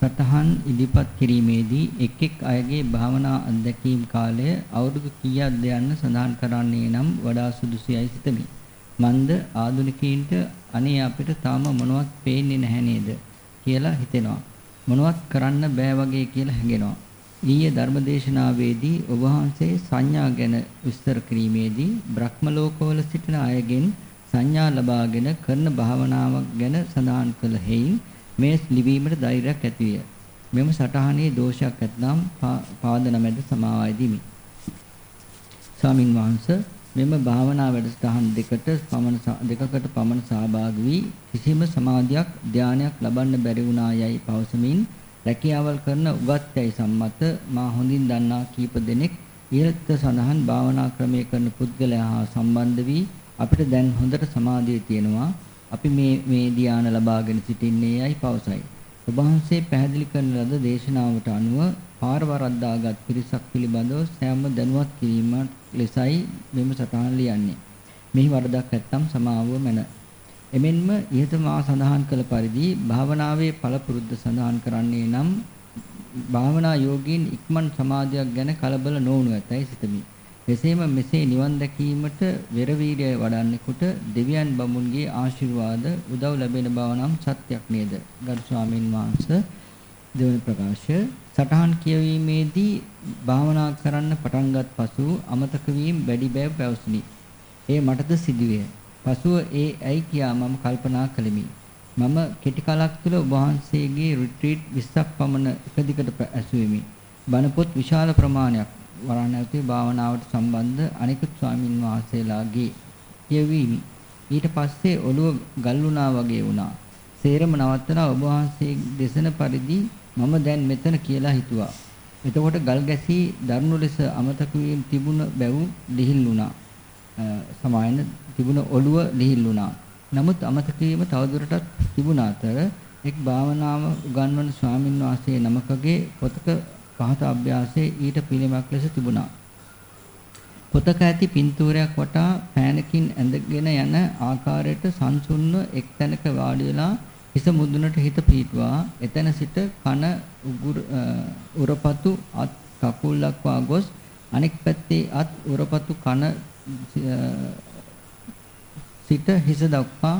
සටහන් ඉදිරිපත් කිරීමේදී එක් එක් අයගේ භාවනා අත්දැකීම් කාලය අවුරුදු කීයක්ද යන්න සඳහන් කරන්නේ නම් වඩා සුදුසුයි සිතමි. මන්ද ආදුනිකයින්ට අනේ අපිට තාම මොනවත් පේන්නේ නැහැ නේද කියලා හිතෙනවා. මොනවත් කරන්න බෑ වගේ කියලා හැඟෙනවා. ඊයේ ධර්මදේශනාවේදී ඔබ වහන්සේ සංඥා ගැන විස්තර කිරීමේදී බ්‍රහ්ම ලෝකවල සිටින අයගෙන් සංඥා ලබාගෙන කරන භාවනාවක් ගැන සඳහන් කළ හේයින් මේ ලිවීමට ධෛර්යයක් ඇතිවිය. මෙම සටහනේ දෝෂයක් ඇතනම් පාද නමැද සමාවයි දිමි. ස්වාමින් වහන්සේ මෙම භාවනා වැඩසටහන් දෙකට පමණ දෙකකට පමණ සහභාගී වී කිසිම සමාධියක් ධානයක් ලබන්න බැරි වුණා යයි පවසමින් රැකියාවල් කරන උගත්යයි සම්මත මා හොඳින් දන්නා කීප දෙනෙක් ඉහත සඳහන් භාවනා ක්‍රමයේ කරන පුද්ගලයා හා සම්බන්ධ වී අපිට දැන් හොඳට සමාධිය තියෙනවා. අපි මේ මේ ධානය ලබාගෙන සිටින්නේ යයි පවසයි. ඔබ වහන්සේ පැහැදිලි කරන ලද දේශනාවට අනුව පාර වරද්දාගත් පිරිසක් පිළිබඳව සෑම දැනුවත් කිරීම ලෙසයි මෙම සටහන ලියන්නේ. මෙහි වරදක් නැත්තම් සමාව මැන. එමෙන්ම ඉහත මා සඳහන් කළ පරිදි භාවනාවේ පළපුරුද්ද සඳහන් කරන්නේ නම් භාවනා යෝගීන් ඉක්මන් සමාධියක් ගැන කලබල නොවනු ඇතයි සිතමි. එසේම මෙසේ නිවන් දැකීමට වෙර වීර්යය වඩන්නෙකුට දෙවියන් බමුණගේ ආශිර්වාද උදව් ලැබෙන බව නම් සත්‍යක් නේද? ගරු ස්වාමින් වහන්සේ දෙවන ප්‍රකාශය සටහන් කියවීමේදී භාවනා කරන්න පටන්ගත් පසු අමතක වීම වැඩි බව පැවසුනි. ඒ මටද සිදුවේ. පසුව ඒ ඇයි කියා මම කල්පනා කළෙමි. මම කෙටි කලක් තුළ වහන්සේගේ රිට්‍රීට් 20ක් පමණ එක දිගට ඇසුවෙමි. බණ පොත් විශාල ප්‍රමාණයක් වරණැවතේ භාවනාවට සම්බන්ධ අනිකුත් ස්වාමින් වහන්සේලාගේ කියවීමි. ඊට පස්සේ ඔළුව ගල්ුණා වගේ වුණා. සේරම නවත්තලා ඔබ වහන්සේ දෙසන පරිදි මම දැන් මෙතන කියලා හිතුවා. එතකොට ගල් ගැසී දරුණු ලෙස අමතක වීම තිබුණ බැව් ලිහිල් වුණා. සමායන තිබුණ ඔළුව ලිහිල් වුණා. නමුත් අමතක වීම තවදුරටත් තිබුණ අතර එක් භාවනාව උගන්වන ස්වාමින් වහන්සේ නමකගේ පොතක පහත අභ්‍යාසයේ ඊට පිළිමක් ලෙස තිබුණා. පොතක ඇති පින්තූරයක් වටා පෑනකින් ඇඳගෙන යන ආකාරයට සංසුන්ව එක් තැනක වාඩි වෙලා හිස මුදුනට හිත පීටුවා එතන සිට කන උරපතු අත් කකුල් ලක්වා ගොස් අනෙක් පැත්තේ අත් උරපතු කන සිට හිස දක්වා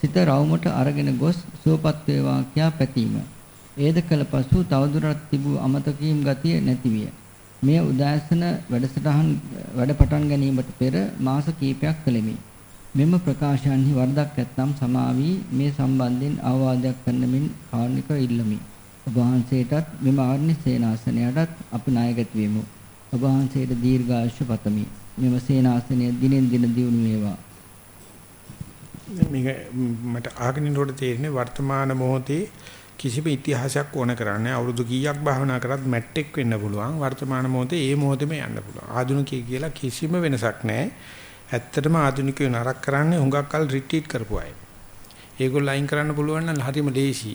සිත රවුමට අරගෙන ගොස් සුවපත් වේවා කියා පැතීම. ඒද කළ පසු තවදුරටත් තිබූ අමතකීම් ගතිය නැති විය. මේ උදාසන වැඩසටහන් වැඩ පටන් ගැනීමට පෙර මාස කිහිපයක් කළෙමි. මෙම ප්‍රකාශයන්හි වරදක් ඇත්නම් සමාවී මේ සම්බන්ධයෙන් අවවාදයක් කරන මෙන් කාර්නික ඉල්ලමි. ඔබ වහන්සේටත් මෙම ආර්ණි සේනාසනයටත් අපි නායකත්ව වෙමු. ඔබ වහන්සේට දීර්ඝායුෂ පතමි. මෙම සේනාසනය දිනෙන් දින දියුණු වේවා. මේක මට ආගෙන ඉන්නකොට තේරෙන්නේ වර්තමාන මොහොතේ කිසිම ඉතිහාසයක් ඕන කරන්නේ අවුරුදු කීයක් භාවනා කරත් මැට්ටෙක් වෙන්න පුළුවන් වර්තමාන මොහොතේ ඒ මොහොතේම යන්න පුළුවන් ආධුනිකයෙක් කියලා කිසිම වෙනසක් නැහැ ඇත්තටම ආධුනිකයෝ නරක කරන්නේ හුඟක් කල් රිට්‍රීට් කරපු අය. ඒගොල්ලෝ අයින් කරන්න පුළුවන් නම් හරිම ලේසි.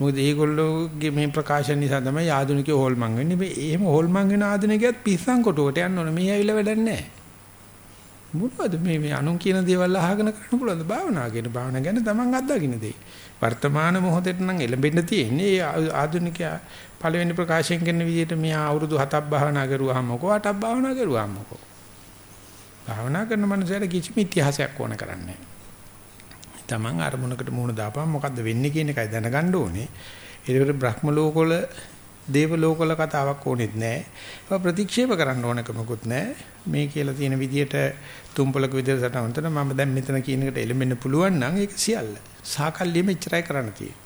මොකද ඒගොල්ලෝගේ මේ ප්‍රකාශන නිසා තමයි ආධුනිකයෝ හොල්මන් වෙන්නේ. මේ එහෙම හොල්මන් වෙන ආධුනිකයත් පිස්සන් කොටුවට යන්න ඕන. මේ ඇවිල්ලා වැඩක් නැහැ. මොනවද මේ මේ අනුන් කියන දේවල් අහගෙන කරන්න පුළුවන්ද භාවනා කියන භාවනා ගැන තමන් අත්දකින්න දෙයි. වර්තමාන මොහොතේට නම් එළඹෙන්න තියෙන්නේ ආධුනිකයා පළවෙනි ප්‍රකාශයෙන් කරන විදිහට මෙහා අවුරුදු 7ක් භාවනා කරුවාම මොකෝ 8ක් භාවනා කරුවාම මොකෝ භාවනා කරන මනුස්සයර කිසිම ඉතිහාසයක් ඕන කරන්නේ නැහැ. Taman අරමුණකට මුහුණ දාපම මොකද්ද වෙන්නේ කියන එකයි දැනගන්න ඕනේ. ඒකට බ්‍රහ්ම ලෝකවල දේව ලෝකවල කතාවක් ඕනෙත් නැහැ. ඒක ප්‍රතික්ෂේප කරන්න ඕනකමකුත් නැහැ. මේ කියලා තියෙන විදියට තුම්පලක විදියට සටහන් මම දැන් මෙතන කියන එකට එළඹෙන්න පුළුවන් නම් ඒක සියල්ල. සාකල්යෙම ඉච්චරයි කරන්න තියෙන්නේ.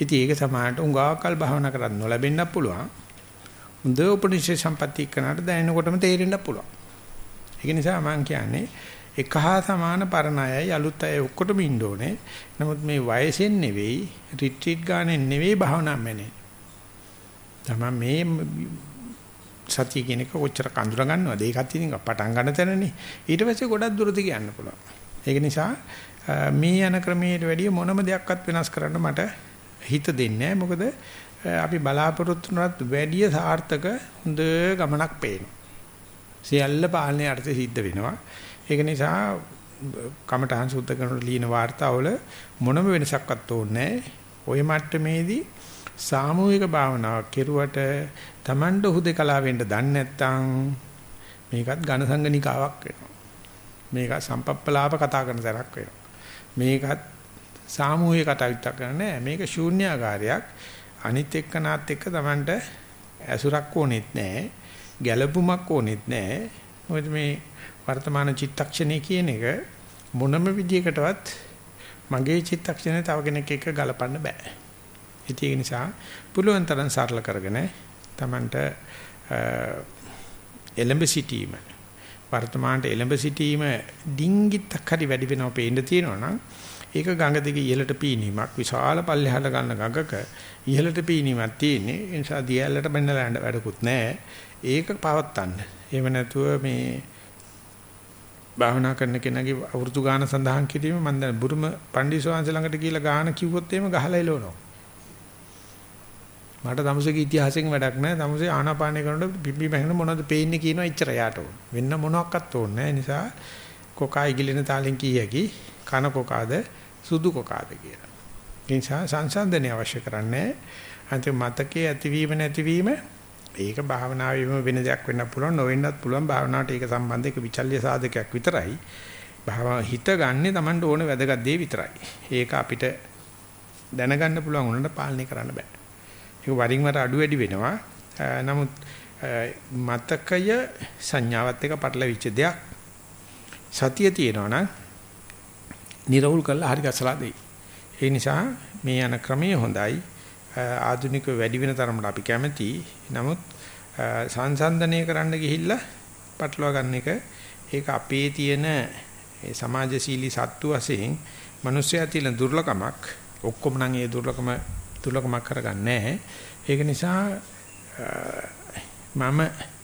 ඉතින් ඒක සමානට උඟාකල් භාවනා කරන්න නොලැබෙන්නත් පුළුවන්. හොඳ උපනිෂේ සම්පatti කරනට දැනෙනකොටම තේරෙන්න පුළුවන්. ඒක නිසා මම කියන්නේ එක හා සමාන පරණ අයයි අලුත් අය ඔක්කොටම ඉන්න ඕනේ. නමුත් මේ වයසෙන් නෙවෙයි රිට්‍රීට් ගානෙන් නෙවෙයි භාවනා මැනේ. තමයි මේ සතිය කියන එක කොච්චර කඳුර ගන්නවද ඒකත් ඉතින් පටන් ගන්න තැනනේ. ඊට පස්සේ ගොඩක් දුරට කියන්න පුළුවන්. ඒක නිසා මේ යන ක්‍රමයට වැඩිය මොනම දෙයක්වත් වෙනස් කරන්න මට හිත දෙන්නේ මොකද අපි බලාපොරොත්තු වුණත් වැඩිය සාර්ථක හොඳ ගමනක් පේනවා. සියල්ල පාලනය අර්ථය සිද්ධ වෙනවා. ඒක නිසා කමඨහං සුද්ධ කරන ලියන වාර්තාවල මොනම වෙනසක්වත් ඕනේ ඔය මට්ටමේදී සාමූහික භාවනාවක් කෙරුවට Tamanda හුදේකලා වෙන්න දන්නේ නැත්නම් මේකත් ඝන සංගනිකාවක් වෙනවා. මේක සම්පප්පලාප කතා කරන තරක් වෙනවා. මේකත් සාමූහික කටයුත්තක් කරන්නේ මේක ශූන්‍යාකාරයක්. අනිත් එක්කනාත් එක්ක Tamanda ඇසුරක් ඕනෙත් නැහැ. ගැළපුමක් ඕනෙත් නැහැ. මොකද මේ වර්තමාන චිත්තක්ෂණය කියන එක මොනම විදියකටවත් මගේ චිත්තක්ෂණය තව කෙනෙක් එක්ක ගලපන්න බෑ. ඒක නිසා පුළුවන් තරම් සරල කරගෙන Tamanට එලඹ සිටීම වර්තමානට එලඹ සිටීම ඩිංගිත්තක් හරි වැඩි වෙනව පේන්න තියෙනවා නම් ඒක ගඟ දිගේ ඉහළට පීනීමක් විශාල පල්ලෙහාට ගන්න ගඟක ඉහළට පීනීමක් තියෙන්නේ ඒ නිසා දියැලට බැනලා යන්න වැඩකුත් නැහැ ඒක පවත්තන්න. එහෙම නැතුව මේ භාවනා කරන කෙනාගේ අවුරුදු ගාන සඳහන් කිරීම මම දැන් බුරුම පණ්ඩිතසෝංශ ළඟට ගිහිල්ලා ගාන කිව්වොත් එහෙම ගහලා එලවනවා. මට තමුසේගේ ඉතිහාසයෙන් වැඩක් නැහැ. තමුසේ ආනාපානය කරනකොට පිම්බි බහින මොනවද පේන්නේ කියනවා එච්චර යාට ඕන. වෙන මොනවත් ඕනේ නැහැ. නිසා කොකා ඉගිලෙන තාලෙන් කීයකි කන කොකාද සුදු කොකාද කියලා. ඒ නිසා සංසන්දනය අවශ්‍ය කරන්නේ අන්තිම මතකයේ ඇතිවීම නැතිවීම ඒක භාවනාවේම වෙන දෙයක් වෙන්න පුළුවන් නොවෙන්නත් පුළුවන් භාවනාවට ඒක සම්බන්ධ එක විචල්්‍ය සාධකයක් විතරයි. භාව හිත ගන්නෙ Tamanට ඕන වැදගත් දේ විතරයි. ඒක අපිට දැනගන්න පුළුවන් උනට පාලනය කරන්න බෑ. ඒක වරින් වර අඩු වැඩි වෙනවා. නමුත් මතකය සංඥාවත් එක්ක පටලවිච්ච දෙයක්. සතිය තියෙනවා නම් නිරවුල් කරලා හරි ගසලා දෙයි. ඒ නිසා මේ යන ක්‍රමය හොඳයි. ආධුනික වැඩි වෙන තරමට අපි කැමති. නමුත් සංසන්දනය කරන්න ගිහිල්ලා පටලවා ගන්න එක ඒක අපේ තියෙන ඒ සමාජශීලී සත්තු වශයෙන් මිනිස්සයා තියෙන දුර්ලකමක් ඔක්කොම නම් ඒ දුර්ලකම දුර්ලකමක් කරගන්නේ නැහැ. ඒක නිසා මම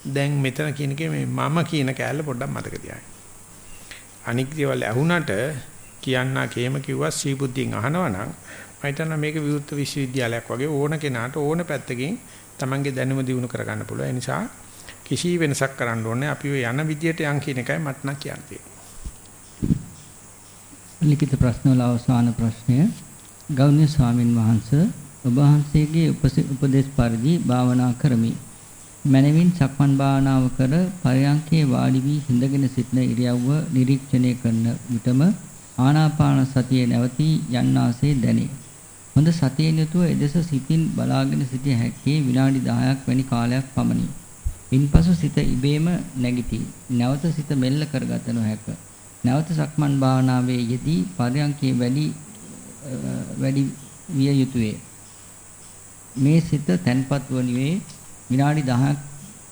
දැන් මෙතන කියන එකේ මේ මම කියන කෑල්ල පොඩ්ඩක් මතක තියාගන්න. අනික් දේවල් ඇහුණට කියන්නා කේම කිව්වා සීබුද්ධියෙන් අහනවනම් මම හිතනවා මේක විවෘත විශ්වවිද්‍යාලයක් වගේ ඕන කෙනාට ඕන පැත්තකින් Tamange දැනුම දිනු කරගන්න පුළුවන්. ඒ නිසා කිසි වෙනසක් කරන්න ඕනේ. අපි ඔය යන විදියට යන් කියන එකයි මට නම් කියන්න තියෙන්නේ. ලිඛිත ප්‍රශ්න වල අවසාන ප්‍රශ්නය ගෞරවනීය ස්වාමින් වහන්සේ ඔබ වහන්සේගේ උපදේශ පරිදි භාවනා කරමි. මනමින් සක්මන් භාවනාව කර පරයන්කේ වාඩි වී හිඳගෙන සිටින ඉරියව්ව නිරීක්ෂණය කරන විටම ආනාපාන සතිය නැවතී යන්නාසේ දැනේ. හොඳ සතියෙන් යුතුව එදෙස සිතින් බලාගෙන සිටිය හැක්කේ විනාඩි 10ක් වැනි කාලයක් පමණි. ඉන්පසු සිත ඉබේම නැගිටි. නැවත සිත මෙල්ල කරගත නොහැක. නැවත සක්මන් භාවනාවේ යෙදී පරයන්කේ වැඩි වැඩි විය යුතුය. මේ සිත තැන්පත් වනුයේ විනාඩි 10ක්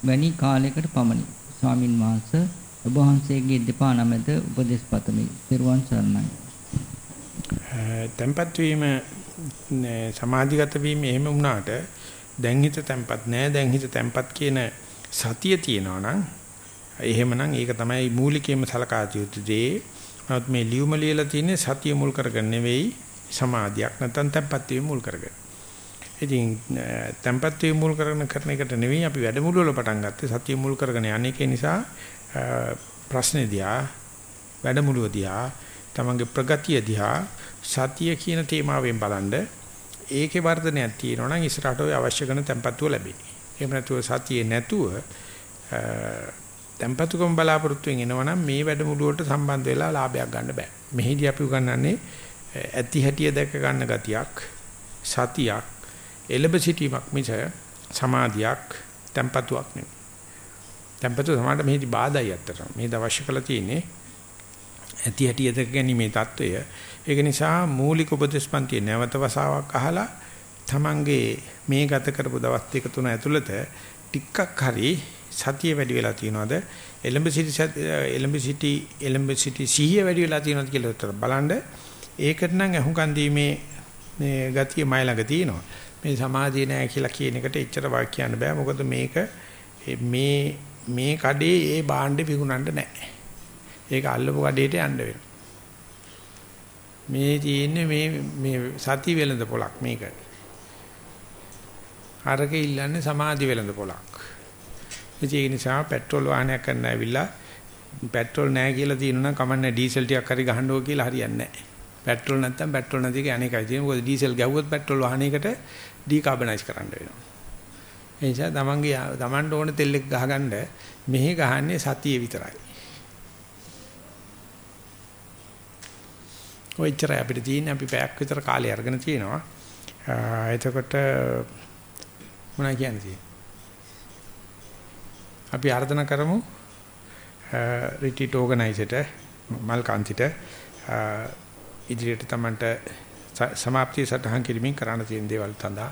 වැනි කාලයකට පමණි. ස්වාමින් වහන්සේ ඔබ වහන්සේගේ දෙපා නමද උපදේශ පතමි. පෙරුවන් සරණයි. තැන්පත් වීම සමාධිගත වීම එහෙම වුණාට දැන් හිත තැන්පත් නෑ දැන් හිත තැන්පත් කියන සතිය තියෙනවා නම් එහෙමනම් ඒක තමයි මූලිකයෙන්ම සලකා යුතු දේ. නමුත් මේ ලියුම ලියලා තියෙන්නේ සතිය මුල් කරගෙන නෙවෙයි සමාධියක් නැත්නම් තැම්පත් වීම මුල් කරගෙන. ඉතින් තැම්පත් වීම මුල් කරගෙන කරන එකට නෙවෙයි අපි වැඩමුළු වල පටන් ගත්තේ සතිය මුල් කරගෙන යන්නේ ඒ නිසා ප්‍රශ්නේ දිහා වැඩමුළුව දිහා තමන්ගේ ප්‍රගතිය දිහා සතිය කියන තේමාවෙන් බලනද ඒකේ වර්ධනයක් තියෙනවා නම් ඉස්සරහට ඔය අවශ්‍ය කරන tempattuව ලැබෙයි. එහෙම නැතුව සතියේ නැතුව tempatuකම බලාපොරොත්තු වෙන එනවනම් මේ වැඩමුළුවට සම්බන්ධ වෙලා ලාභයක් ගන්න බෑ. මෙහිදී අපි උගන්වන්නේ ඇති හැටිය දැක ගන්න ගතියක් සතියක් එලබ සිටීමක් මිස සමාධියක් tempatuක් නෙවෙයි. tempatu සමාඩ මෙහිදී බාධායි අත්තට. මේ දවශ්‍ය කළ තියෙන්නේ ඇති හැටිය දැක ගැනීමේ தত্ত্বය ඒක නිසා මූලික උපදේශපන්ති නැවත වසාවක් අහලා තමන්ගේ මේ ගත කරපු දවස් දෙක තුන ඇතුළත ටිකක් හරි සතිය වැඩි වෙලා තියෙනවද? එලඹ සිටි එලඹ සිටි එලඹ සිටි සිහිය වැඩි වෙලා තියෙනවද කියලා උත්තර බලන්න. ඒකට නම් අහුම්කන් දීමේ මේ ගතිය මයි ළඟ තියෙනවා. මේ සමාධිය නෑ කියලා කියන එකට එච්චර වාක් කියන්න බෑ. මොකද මේක මේ මේ කඩේ ඒ බාණ්ඩේ විකුණන්න නෑ. ඒක අල්ලපු කඩේට යන්න වෙනවා. මේ තියෙන්නේ මේ මේ සති වෙලඳ පොලක් මේක අරක ඉල්ලන්නේ සමාධි වෙලඳ පොලක්. ඒ නිසා පෙට්‍රල් වාහනයක් කරන්න ඇවිල්ලා පෙට්‍රල් නැහැ කියලා තියෙනවා නම් කමන්නේ ඩීසල් ටිකක් හරි ගහන්නෝ කියලා හරියන්නේ නැහැ. පෙට්‍රල් නැත්තම් පෙට්‍රල් නැති එක අනේකයි තියෙන්නේ. මොකද ඩීසල් ගැහුවොත් පෙට්‍රල් වාහනයකට ඩීකාබනයිස් කරන්න වෙනවා. ඒ නිසා තමන්ගේ තමන්ට ඕන තෙල් එක ගහගන්න මෙහි ගහන්නේ සතියේ විතරයි. ඔයච්චරයි අපිට තියෙන්නේ අපි පැයක් විතර කාලය අරගෙන තියෙනවා. එතකොට මොනවද කියන්නේ අපි ආර්දනා කරමු. රිට්‍රීට් ඕගනයිසර්ට මල් කාන්තිට. ඉදිරියට තමන්ට සමාප්තිය සටහන් කිරීමෙන් කරන්න තියෙන දේවල් තඳා